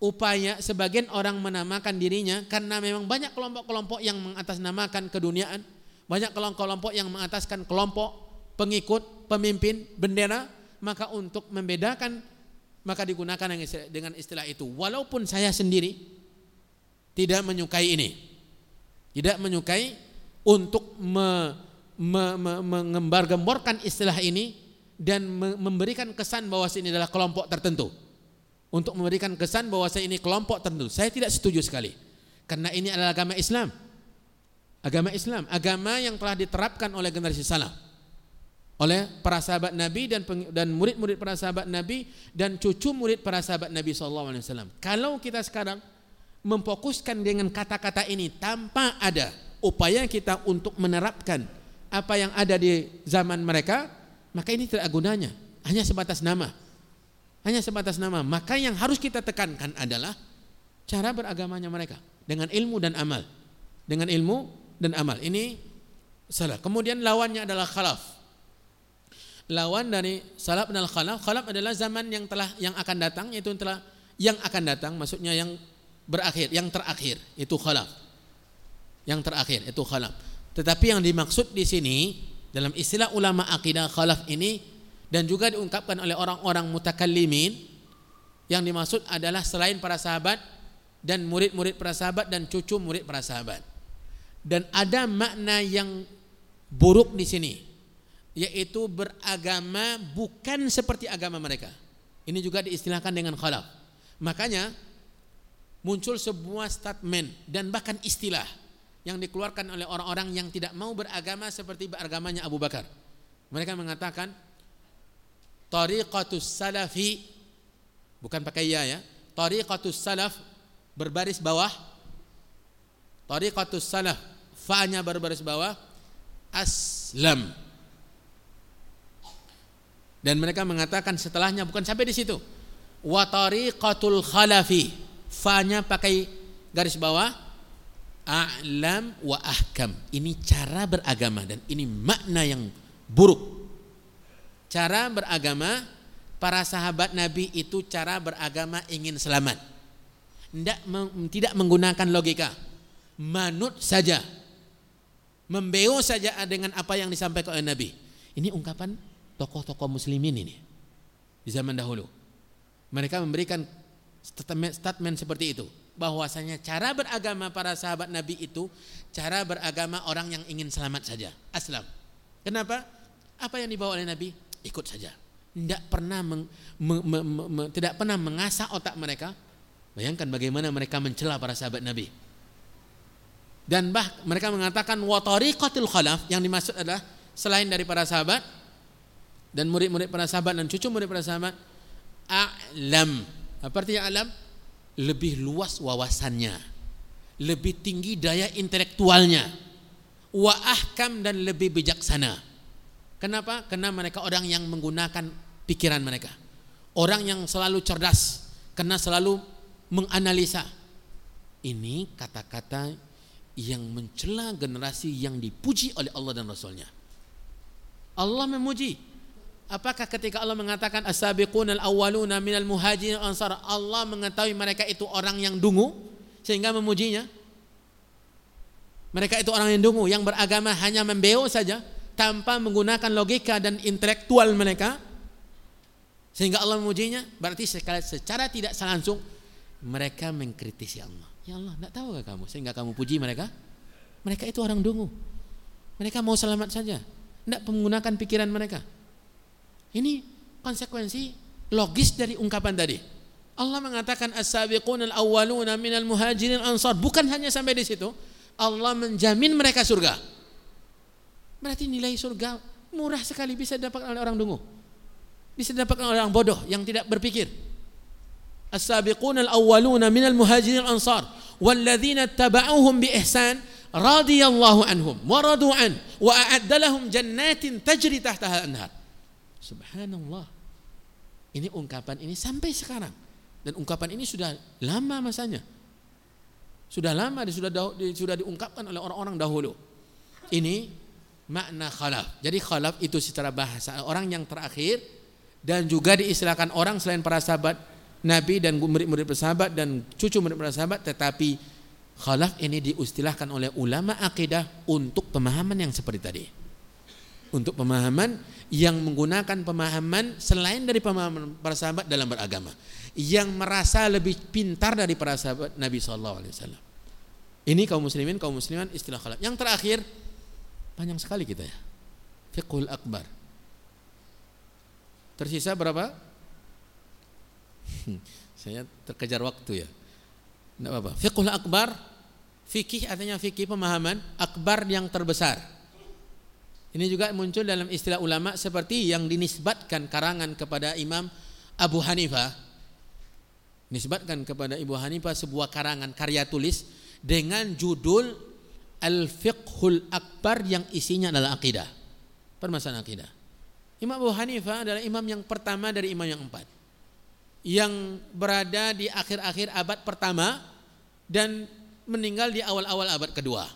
upaya sebagian orang menamakan dirinya karena memang banyak kelompok-kelompok yang mengatasnamakan keduniaan, banyak kelompok-kelompok yang mengataskan kelompok, pengikut, pemimpin, bendera, maka untuk membedakan maka digunakan dengan istilah itu. Walaupun saya sendiri tidak menyukai ini. Tidak menyukai untuk me, mengembar-gemborkan istilah ini dan memberikan kesan bahwa ini adalah kelompok tertentu. Untuk memberikan kesan bahwa ini kelompok tertentu. Saya tidak setuju sekali. Karena ini adalah agama Islam. Agama Islam, agama yang telah diterapkan oleh generasi salaf. Oleh para sahabat Nabi dan dan murid-murid para sahabat Nabi dan cucu murid para sahabat Nabi SAW. Kalau kita sekarang memfokuskan dengan kata-kata ini tanpa ada upaya kita untuk menerapkan apa yang ada di zaman mereka, maka ini tidak gunanya. Hanya sebatas nama. Hanya sebatas nama. Maka yang harus kita tekankan adalah cara beragamanya mereka dengan ilmu dan amal. Dengan ilmu dan amal. Ini salah. Kemudian lawannya adalah khalaf. Lawan dari salaf dan khalaf. Khalaf adalah zaman yang telah yang akan datang yaitu telah yang akan datang maksudnya yang berakhir, yang terakhir itu khalaf. Yang terakhir itu khalaf. Tetapi yang dimaksud di sini dalam istilah ulama akidah khalaf ini dan juga diungkapkan oleh orang-orang mutakallimin yang dimaksud adalah selain para sahabat dan murid-murid para sahabat dan cucu murid para sahabat. Dan ada makna yang buruk di sini yaitu beragama bukan seperti agama mereka. Ini juga diistilahkan dengan khalaf. Makanya muncul sebuah statement dan bahkan istilah yang dikeluarkan oleh orang-orang yang tidak mau beragama seperti beragamanya Abu Bakar. Mereka mengatakan tariqatus salafi bukan pakai ya ya. Tariqatus salaf berbaris bawah. Tariqatus salaf fa-nya berbaris bawah aslam. Dan mereka mengatakan setelahnya bukan sampai di situ. Wa tariqatul khalafi. Fa-nya pakai garis bawah a'lam wa ahkam. Ini cara beragama dan ini makna yang buruk. Cara beragama para sahabat Nabi itu cara beragama ingin selamat. Tidak, tidak menggunakan logika. Manut saja. Membeo saja dengan apa yang disampaikan oleh Nabi. Ini ungkapan tokoh-tokoh muslimin ini. Di zaman dahulu. Mereka memberikan statement, seperti itu bahwasanya cara beragama para sahabat Nabi itu cara beragama orang yang ingin selamat saja. Aslam. Kenapa? Apa yang dibawa oleh Nabi? Ikut saja. Tidak pernah meng, me, me, me, me, tidak pernah mengasah otak mereka. Bayangkan bagaimana mereka mencela para sahabat Nabi. Dan bah mereka mengatakan watariqatul khalaf yang dimaksud adalah selain dari para sahabat dan murid-murid para sahabat dan cucu murid para sahabat a'lam. Apa artinya alam? lebih luas wawasannya, lebih tinggi daya intelektualnya, wa ahkam dan lebih bijaksana. Kenapa? Karena mereka orang yang menggunakan pikiran mereka. Orang yang selalu cerdas, karena selalu menganalisa. Ini kata-kata yang mencela generasi yang dipuji oleh Allah dan Rasulnya. Allah memuji Apakah ketika Allah mengatakan as-sabiqun al-awwaluna minal muhajirin ansar Allah mengetahui mereka itu orang yang dungu sehingga memujinya? Mereka itu orang yang dungu yang beragama hanya membeo saja tanpa menggunakan logika dan intelektual mereka sehingga Allah memujinya berarti secara tidak langsung mereka mengkritisi Allah. Ya Allah, tidak tahu kamu sehingga kamu puji mereka? Mereka itu orang dungu. Mereka mau selamat saja, tidak menggunakan pikiran mereka. Ini konsekuensi logis dari ungkapan tadi. Allah mengatakan as-sabiqun al-awwaluna minal muhajirin ansar. Bukan hanya sampai di situ. Allah menjamin mereka surga. Berarti nilai surga murah sekali bisa didapatkan oleh orang dungu. Bisa didapatkan oleh orang bodoh yang tidak berpikir. As-sabiqun al-awwaluna minal muhajirin ansar walladzina taba'uhum bi ihsan radiyallahu anhum wa radu an wa jannatin tajri tahtaha anhar Subhanallah. Ini ungkapan ini sampai sekarang. Dan ungkapan ini sudah lama masanya. Sudah lama sudah sudah diungkapkan oleh orang-orang dahulu. Ini makna khalaf. Jadi khalaf itu secara bahasa orang yang terakhir dan juga diistilahkan orang selain para sahabat Nabi dan murid-murid bersahabat dan cucu murid bersahabat tetapi khalaf ini diistilahkan oleh ulama akidah untuk pemahaman yang seperti tadi untuk pemahaman yang menggunakan pemahaman selain dari pemahaman para sahabat dalam beragama yang merasa lebih pintar dari para sahabat Nabi Shallallahu Alaihi Wasallam ini kaum muslimin kaum musliman istilah khalaf yang terakhir panjang sekali kita ya fiqhul akbar Tersisa berapa? Saya terkejar waktu ya. Tidak apa-apa. Fiqhul akbar, fikih artinya fikih pemahaman akbar yang terbesar. Ini juga muncul dalam istilah ulama seperti yang dinisbatkan karangan kepada Imam Abu Hanifah. Nisbatkan kepada Ibu Hanifah sebuah karangan karya tulis dengan judul Al-Fiqhul Akbar yang isinya adalah akidah. Permasalahan akidah. Imam Abu Hanifah adalah imam yang pertama dari imam yang empat yang berada di akhir-akhir abad pertama dan meninggal di awal-awal abad kedua.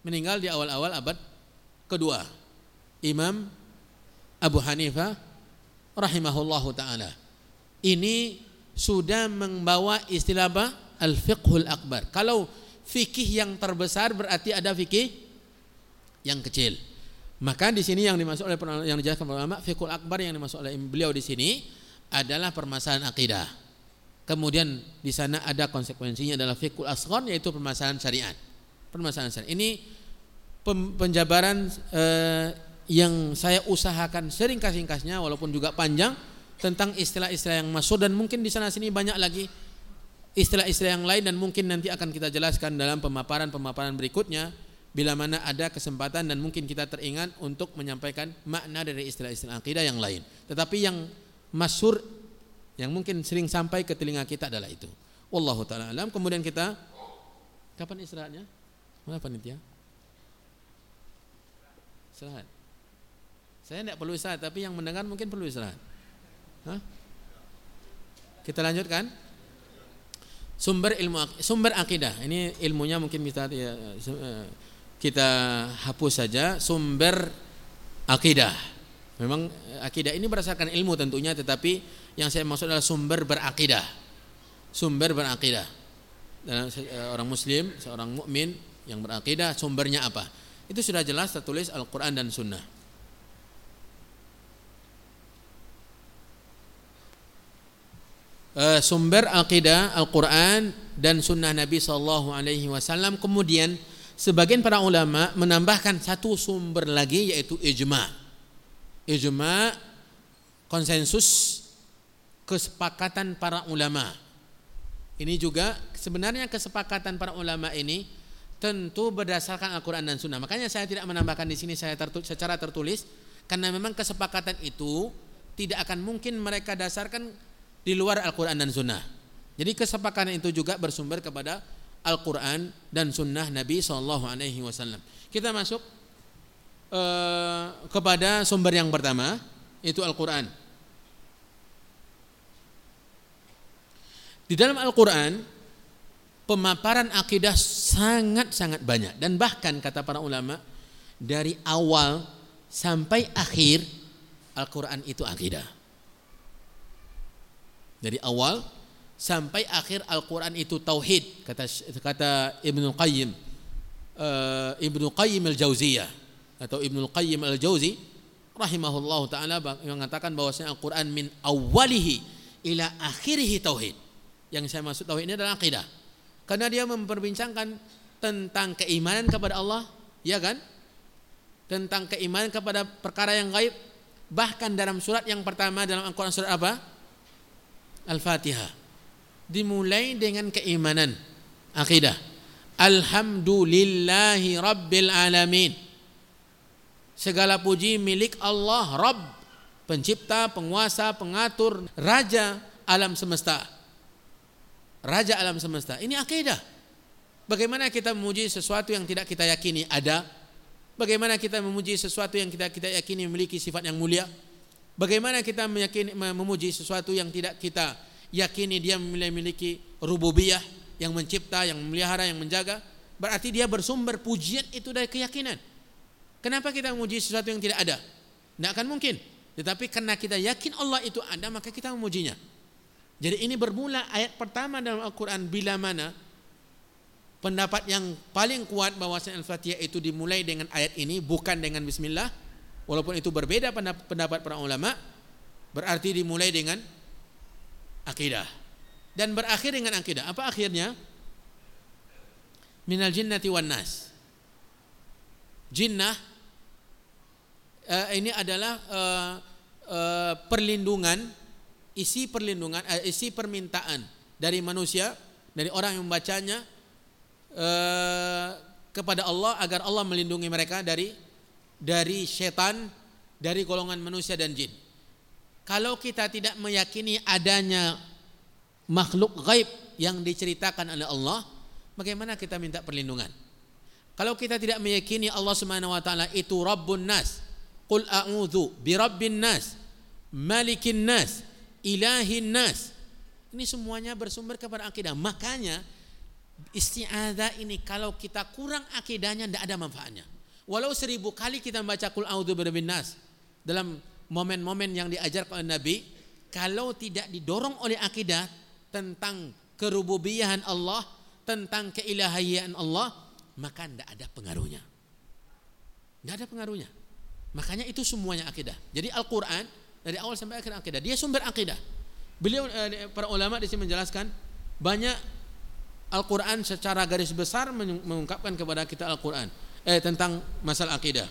Meninggal di awal-awal abad kedua. Imam Abu Hanifah rahimahullahu taala. Ini sudah membawa istilah apa? Al-fiqhul akbar. Kalau fikih yang terbesar berarti ada fikih yang kecil. Maka di sini yang dimasuk oleh yang dijelaskan ulama fiqhul akbar yang dimasuk oleh beliau di sini adalah permasalahan akidah. Kemudian di sana ada konsekuensinya adalah fikul asghar yaitu permasalahan syariat. Permasalahan syariat. Ini penjabaran eh, yang saya usahakan sering kasih-kasihnya walaupun juga panjang tentang istilah-istilah yang masuk dan mungkin di sana sini banyak lagi istilah-istilah yang lain dan mungkin nanti akan kita jelaskan dalam pemaparan-pemaparan berikutnya bila mana ada kesempatan dan mungkin kita teringat untuk menyampaikan makna dari istilah-istilah akidah yang lain. Tetapi yang masyur yang mungkin sering sampai ke telinga kita adalah itu. Wallahu taala alam. Kemudian kita kapan istirahatnya? Mana panitia? Istirahat. Saya tidak perlu istirahat, tapi yang mendengar mungkin perlu istirahat. Hah? Kita lanjutkan. Sumber ilmu sumber akidah. Ini ilmunya mungkin kita ya, eh, kita hapus saja sumber akidah. Memang eh, akidah ini berdasarkan ilmu tentunya tetapi yang saya maksud adalah sumber berakidah. Sumber berakidah. Dalam eh, orang muslim, seorang mukmin yang berakidah sumbernya apa? Itu sudah jelas tertulis Al-Qur'an dan Sunnah. Uh, sumber akidah Al-Quran dan Sunnah Nabi Sallallahu Alaihi Wasallam. Kemudian sebagian para ulama menambahkan satu sumber lagi yaitu ijma ijma konsensus kesepakatan para ulama. Ini juga sebenarnya kesepakatan para ulama ini tentu berdasarkan Al-Quran dan Sunnah. Makanya saya tidak menambahkan di sini saya tertulis, secara tertulis karena memang kesepakatan itu tidak akan mungkin mereka dasarkan di luar Al-Quran dan Sunnah. Jadi kesepakatan itu juga bersumber kepada Al-Quran dan Sunnah Nabi Shallallahu Alaihi Wasallam. Kita masuk Eh, kepada sumber yang pertama itu Al-Qur'an. Di dalam Al-Qur'an pemaparan akidah sangat-sangat banyak dan bahkan kata para ulama dari awal sampai akhir Al-Qur'an itu akidah. Dari awal sampai akhir Al-Qur'an itu tauhid kata kata Ibnu Qayyim uh, Ibnu Qayyim Al-Jauziyah atau Ibnul Qayyim Al-Jauzi rahimahullahu taala mengatakan bahwasanya Al-Qur'an min awalihi ila akhirih tauhid. Yang saya maksud tauhid ini adalah akidah. Karena dia memperbincangkan tentang keimanan kepada Allah, ya kan? Tentang keimanan kepada perkara yang gaib. Bahkan dalam surat yang pertama dalam Al-Qur'an surat apa? Al-Fatihah. Dimulai dengan keimanan, akidah. Alhamdulillahi rabbil alamin Segala puji milik Allah, Rabb, pencipta, penguasa, pengatur, raja alam semesta. Raja alam semesta. Ini akidah. Bagaimana kita memuji sesuatu yang tidak kita yakini ada? Bagaimana kita memuji sesuatu yang kita kita yakini memiliki sifat yang mulia? Bagaimana kita meyakini, memuji sesuatu yang tidak kita yakini dia memiliki rububiyah yang mencipta, yang memelihara, yang menjaga? Berarti dia bersumber pujian itu dari keyakinan. Kenapa kita memuji sesuatu yang tidak ada? Tidak akan mungkin. Tetapi karena kita yakin Allah itu ada, maka kita memujinya. Jadi ini bermula ayat pertama dalam Al-Quran bila mana pendapat yang paling kuat bahwasanya Al-Fatihah itu dimulai dengan ayat ini bukan dengan bismillah. Walaupun itu berbeda pendapat para ulama berarti dimulai dengan akidah. Dan berakhir dengan akidah. Apa akhirnya? Minal jinnati wan nas. Jinnah uh, ini adalah uh, uh, perlindungan, isi perlindungan, uh, isi permintaan dari manusia, dari orang yang membacanya uh, kepada Allah agar Allah melindungi mereka dari dari setan, dari golongan manusia dan jin. Kalau kita tidak meyakini adanya makhluk gaib yang diceritakan oleh Allah, bagaimana kita minta perlindungan? Kalau kita tidak meyakini Allah Subhanahu wa taala itu Rabbun Nas, qul a'udzu birabbin nas, malikin nas, ilahin nas. Ini semuanya bersumber kepada akidah. Makanya isti'adzah ini kalau kita kurang akidahnya tidak ada manfaatnya. Walau seribu kali kita membaca birabbin nas dalam momen-momen yang diajarkan oleh Nabi, kalau tidak didorong oleh akidah tentang kerububiyahan Allah, tentang keilahian Allah, maka tidak ada pengaruhnya. Tidak ada pengaruhnya. Makanya itu semuanya akidah. Jadi Al-Quran dari awal sampai akhir akidah. Dia sumber akidah. Beliau eh, para ulama di sini menjelaskan banyak Al-Quran secara garis besar mengungkapkan kepada kita Al-Quran eh, tentang masalah akidah.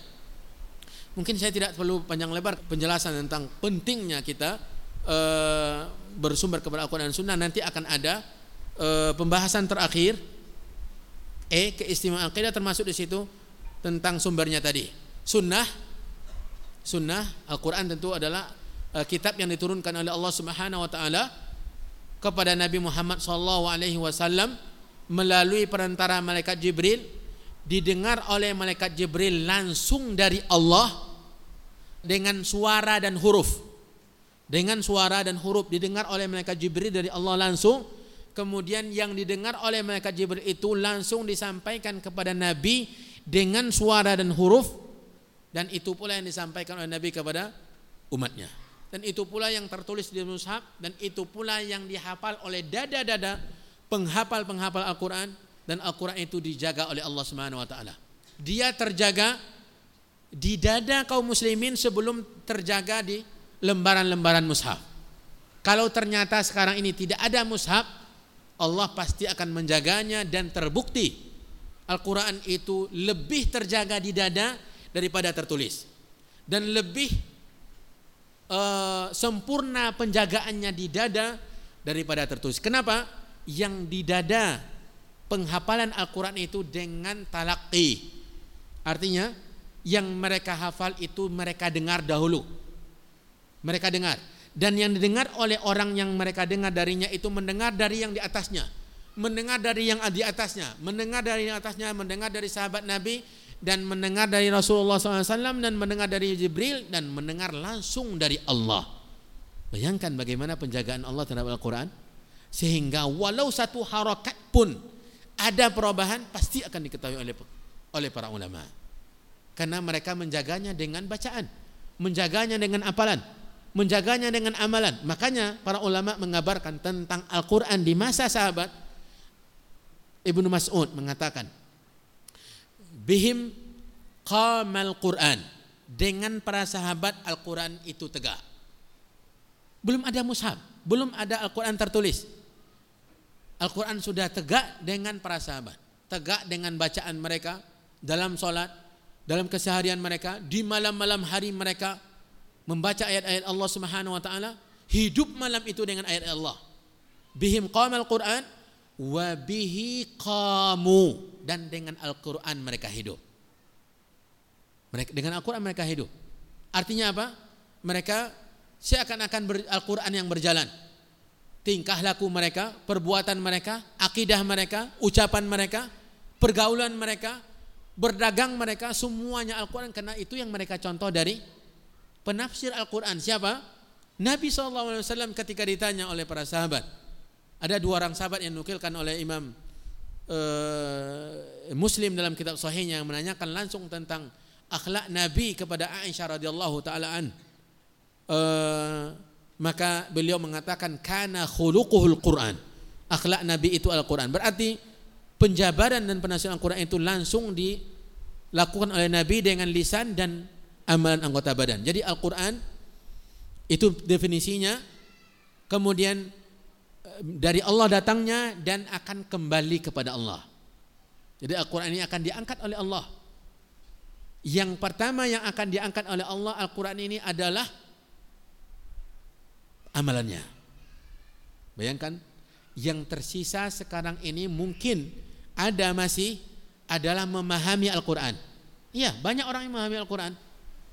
Mungkin saya tidak perlu panjang lebar penjelasan tentang pentingnya kita e, bersumber kepada Al-Quran dan Sunnah. Nanti akan ada e, pembahasan terakhir. E keistimewaan akidah termasuk di situ tentang sumbernya tadi. Sunnah, Sunnah Al-Quran tentu adalah e, kitab yang diturunkan oleh Allah Subhanahu Wa Taala kepada Nabi Muhammad Sallallahu Alaihi Wasallam melalui perantara malaikat Jibril didengar oleh malaikat Jibril langsung dari Allah dengan suara dan huruf. Dengan suara dan huruf didengar oleh malaikat Jibril dari Allah langsung. Kemudian yang didengar oleh malaikat Jibril itu langsung disampaikan kepada Nabi dengan suara dan huruf dan itu pula yang disampaikan oleh Nabi kepada umatnya. Dan itu pula yang tertulis di mushaf dan itu pula yang dihafal oleh dada-dada penghafal-penghafal Al-Qur'an dan Al-Quran itu dijaga oleh Allah Subhanahu wa taala. Dia terjaga di dada kaum muslimin sebelum terjaga di lembaran-lembaran mushaf. Kalau ternyata sekarang ini tidak ada mushaf, Allah pasti akan menjaganya dan terbukti Al-Quran itu lebih terjaga di dada daripada tertulis dan lebih uh, sempurna penjagaannya di dada daripada tertulis. Kenapa? Yang di dada penghafalan Al-Quran itu dengan talaki. Artinya yang mereka hafal itu mereka dengar dahulu. Mereka dengar. Dan yang didengar oleh orang yang mereka dengar darinya itu mendengar dari yang di atasnya. Mendengar dari yang di atasnya. Mendengar dari yang atasnya. Mendengar dari sahabat Nabi. Dan mendengar dari Rasulullah SAW. Dan mendengar dari Jibril. Dan mendengar langsung dari Allah. Bayangkan bagaimana penjagaan Allah terhadap Al-Quran. Sehingga walau satu harakat pun ada perubahan pasti akan diketahui oleh oleh para ulama. Karena mereka menjaganya dengan bacaan, menjaganya dengan apalan, menjaganya dengan amalan. Makanya para ulama mengabarkan tentang Al-Qur'an di masa sahabat Ibnu Mas'ud mengatakan bihim qamal Qur'an dengan para sahabat Al-Qur'an itu tegak. Belum ada mushaf, belum ada Al-Qur'an tertulis. Al-Quran sudah tegak dengan para sahabat. Tegak dengan bacaan mereka dalam sholat, dalam keseharian mereka, di malam-malam hari mereka membaca ayat-ayat Allah Subhanahu wa taala, hidup malam itu dengan ayat Allah. Bihim qamal Quran wa bihi qamu dan dengan Al-Qur'an mereka hidup. Mereka dengan Al-Qur'an mereka hidup. Artinya apa? Mereka seakan-akan Al-Qur'an yang berjalan tingkah laku mereka, perbuatan mereka, akidah mereka, ucapan mereka, pergaulan mereka, berdagang mereka, semuanya Al-Quran karena itu yang mereka contoh dari penafsir Al-Quran. Siapa? Nabi SAW ketika ditanya oleh para sahabat. Ada dua orang sahabat yang nukilkan oleh Imam uh, Muslim dalam kitab sahihnya yang menanyakan langsung tentang akhlak Nabi kepada Aisyah radhiyallahu taala an. Uh, maka beliau mengatakan kana khuluquhul Quran. Akhlak Nabi itu Al-Quran. Berarti penjabaran dan penasihat Al-Quran itu langsung dilakukan oleh Nabi dengan lisan dan amalan anggota badan. Jadi Al-Quran itu definisinya kemudian eh, dari Allah datangnya dan akan kembali kepada Allah. Jadi Al-Quran ini akan diangkat oleh Allah. Yang pertama yang akan diangkat oleh Allah Al-Quran ini adalah amalannya. Bayangkan yang tersisa sekarang ini mungkin ada masih adalah memahami Al-Quran. Iya, banyak orang yang memahami Al-Quran,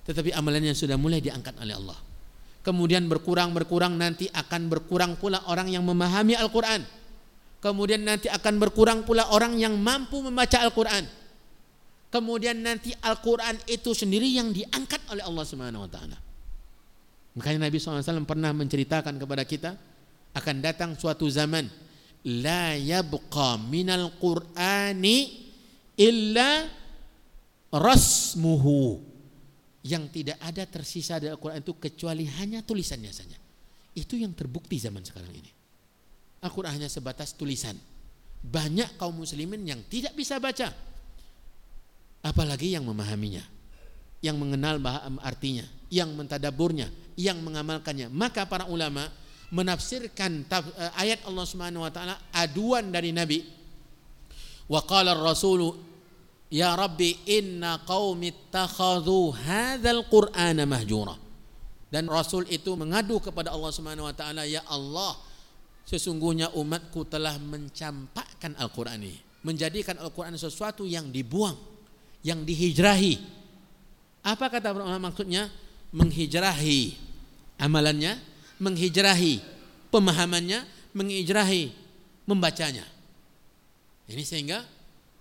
tetapi amalannya sudah mulai diangkat oleh Allah. Kemudian berkurang berkurang nanti akan berkurang pula orang yang memahami Al-Quran. Kemudian nanti akan berkurang pula orang yang mampu membaca Al-Quran. Kemudian nanti Al-Quran itu sendiri yang diangkat oleh Allah Subhanahu Wa Taala. Makanya Nabi SAW pernah menceritakan kepada kita akan datang suatu zaman la yabqa minal qur'ani illa rasmuhu yang tidak ada tersisa dari Al-Quran itu kecuali hanya tulisannya saja. Itu yang terbukti zaman sekarang ini. Al-Quran hanya sebatas tulisan. Banyak kaum muslimin yang tidak bisa baca. Apalagi yang memahaminya. Yang mengenal artinya. Yang mentadaburnya. Yang mengamalkannya. Maka para ulama' menafsirkan eh, ayat Allah Subhanahu wa taala aduan dari Nabi. Wa qala ar-rasul ya rabbi inna qaumi ittakhadhu hadzal qur'ana mahjura. Dan Rasul itu mengadu kepada Allah Subhanahu wa taala, ya Allah, sesungguhnya umatku telah mencampakkan Al-Qur'an ini, menjadikan Al-Qur'an sesuatu yang dibuang, yang dihijrahi. Apa kata ulama maksudnya? Menghijrahi amalannya menghijrahi pemahamannya, menghijrahi membacanya. Ini sehingga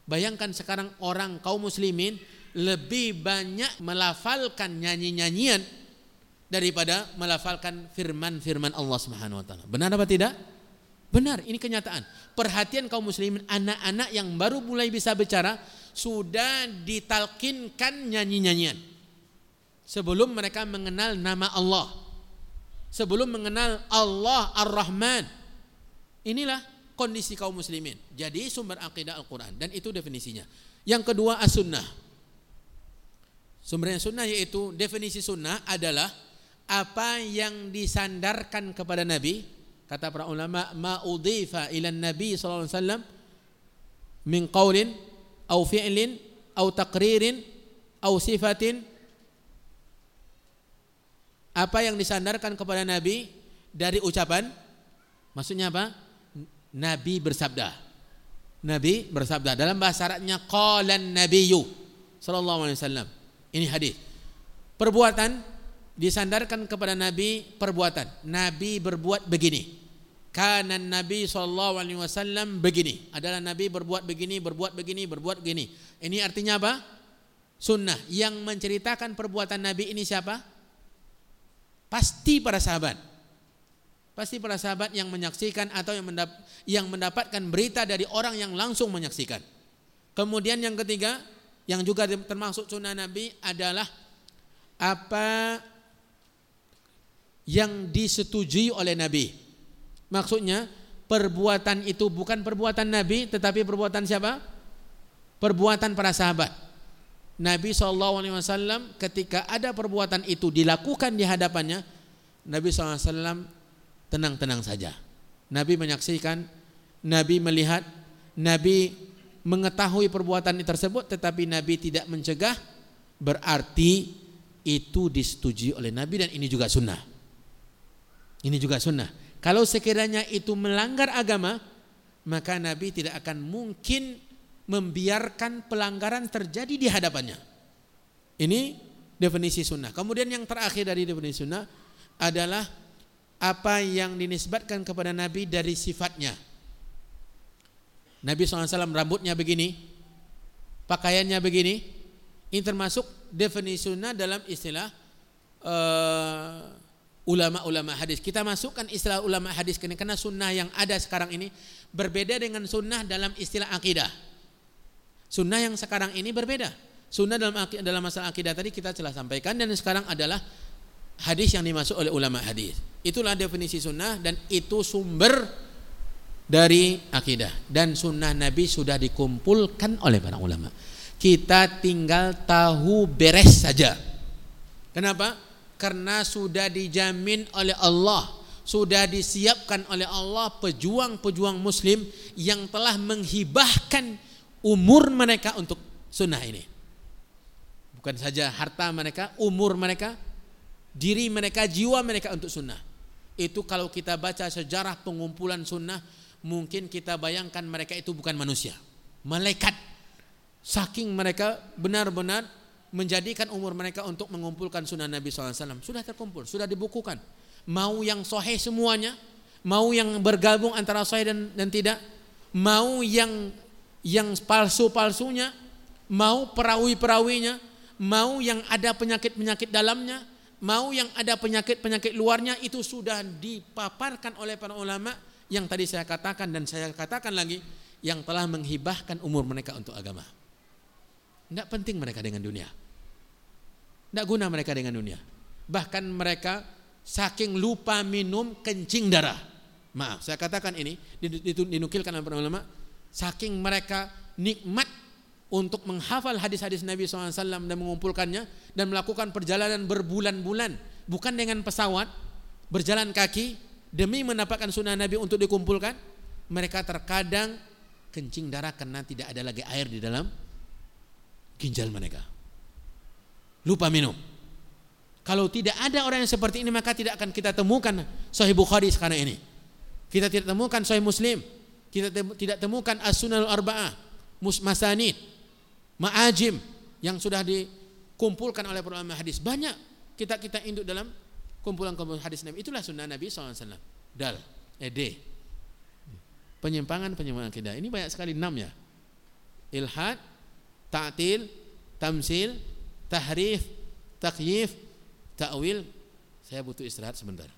bayangkan sekarang orang kaum muslimin lebih banyak melafalkan nyanyi-nyanyian daripada melafalkan firman-firman Allah Subhanahu wa taala. Benar apa tidak? Benar, ini kenyataan. Perhatian kaum muslimin anak-anak yang baru mulai bisa bicara sudah ditalkinkan nyanyi-nyanyian. Sebelum mereka mengenal nama Allah sebelum mengenal Allah Ar-Rahman. Inilah kondisi kaum muslimin. Jadi sumber akidah Al-Quran dan itu definisinya. Yang kedua as-sunnah. Sumbernya sunnah yaitu definisi sunnah adalah apa yang disandarkan kepada Nabi kata para ulama ma udhifa ila Nabi wasallam min qaulin au fi'lin au taqririn au sifatin apa yang disandarkan kepada Nabi dari ucapan maksudnya apa? Nabi bersabda. Nabi bersabda dalam bahasa Arabnya qalan nabiyyu sallallahu alaihi wasallam. Ini hadis. Perbuatan disandarkan kepada Nabi perbuatan. Nabi berbuat begini. Kanan Nabi sallallahu alaihi wasallam begini. Adalah Nabi berbuat begini, berbuat begini, berbuat begini. Ini artinya apa? Sunnah. Yang menceritakan perbuatan Nabi ini siapa? Pasti para sahabat. Pasti para sahabat yang menyaksikan atau yang, mendap yang mendapatkan berita dari orang yang langsung menyaksikan. Kemudian yang ketiga, yang juga termasuk sunnah Nabi adalah apa yang disetujui oleh Nabi. Maksudnya perbuatan itu bukan perbuatan Nabi tetapi perbuatan siapa? Perbuatan para sahabat. Nabi SAW ketika ada perbuatan itu dilakukan di hadapannya, Nabi SAW tenang-tenang saja. Nabi menyaksikan, Nabi melihat, Nabi mengetahui perbuatan tersebut tetapi Nabi tidak mencegah, berarti itu disetujui oleh Nabi dan ini juga sunnah. Ini juga sunnah. Kalau sekiranya itu melanggar agama, maka Nabi tidak akan mungkin membiarkan pelanggaran terjadi di hadapannya. Ini definisi sunnah. Kemudian yang terakhir dari definisi sunnah adalah apa yang dinisbatkan kepada Nabi dari sifatnya. Nabi SAW rambutnya begini, pakaiannya begini. Ini termasuk definisi sunnah dalam istilah uh, ulama-ulama hadis. Kita masukkan istilah ulama hadis karena sunnah yang ada sekarang ini berbeda dengan sunnah dalam istilah akidah. Sunnah yang sekarang ini berbeda. Sunnah dalam dalam masalah akidah tadi kita telah sampaikan dan sekarang adalah hadis yang dimasuk oleh ulama hadis. Itulah definisi sunnah dan itu sumber dari akidah dan sunnah Nabi sudah dikumpulkan oleh para ulama. Kita tinggal tahu beres saja. Kenapa? Karena sudah dijamin oleh Allah, sudah disiapkan oleh Allah pejuang-pejuang muslim yang telah menghibahkan umur mereka untuk sunnah ini. Bukan saja harta mereka, umur mereka, diri mereka, jiwa mereka untuk sunnah. itu kalau kita baca sejarah pengumpulan sunnah mungkin kita bayangkan mereka itu bukan manusia. Malaikat. Saking mereka benar-benar menjadikan umur mereka untuk mengumpulkan sunnah Nabi SAW sudah terkumpul sudah dibukukan. Mau yang sahih semuanya mau yang bergabung antara sahih dan, dan tidak mau yang yang palsu-palsunya mau perawi-perawinya mau yang ada penyakit-penyakit dalamnya mau yang ada penyakit-penyakit luarnya itu sudah dipaparkan oleh para ulama yang tadi saya katakan dan saya katakan lagi yang telah menghibahkan umur mereka untuk agama. Tidak penting mereka dengan dunia. Tidak guna mereka dengan dunia. Bahkan mereka saking lupa minum kencing darah. Maaf, saya katakan ini dinukilkan oleh para ulama. Saking mereka nikmat untuk menghafal hadis-hadis Nabi SAW dan mengumpulkannya dan melakukan perjalanan berbulan-bulan bukan dengan pesawat berjalan kaki demi mendapatkan sunnah Nabi untuk dikumpulkan mereka terkadang kencing darah karena tidak ada lagi air di dalam ginjal mereka. Lupa minum. Kalau tidak ada orang yang seperti ini maka tidak akan kita temukan Sahih Bukhari sekarang ini. Kita tidak temukan Sahih Muslim. Kita tidak temukan As-Sunnah Al-Arba'ah Masanid ma'ajim yang sudah dikumpulkan oleh para ulama hadis. Banyak kita kita induk dalam kumpulan-kumpulan hadis Nabi. Itulah sunnah Nabi SAW. Dal, ed. Penyimpangan-penyimpangan kita. Ini banyak sekali enam ya. Ilhad, ta'til, tamsil, tahrif, takyif, ta'wil. Saya butuh istirahat sebentar.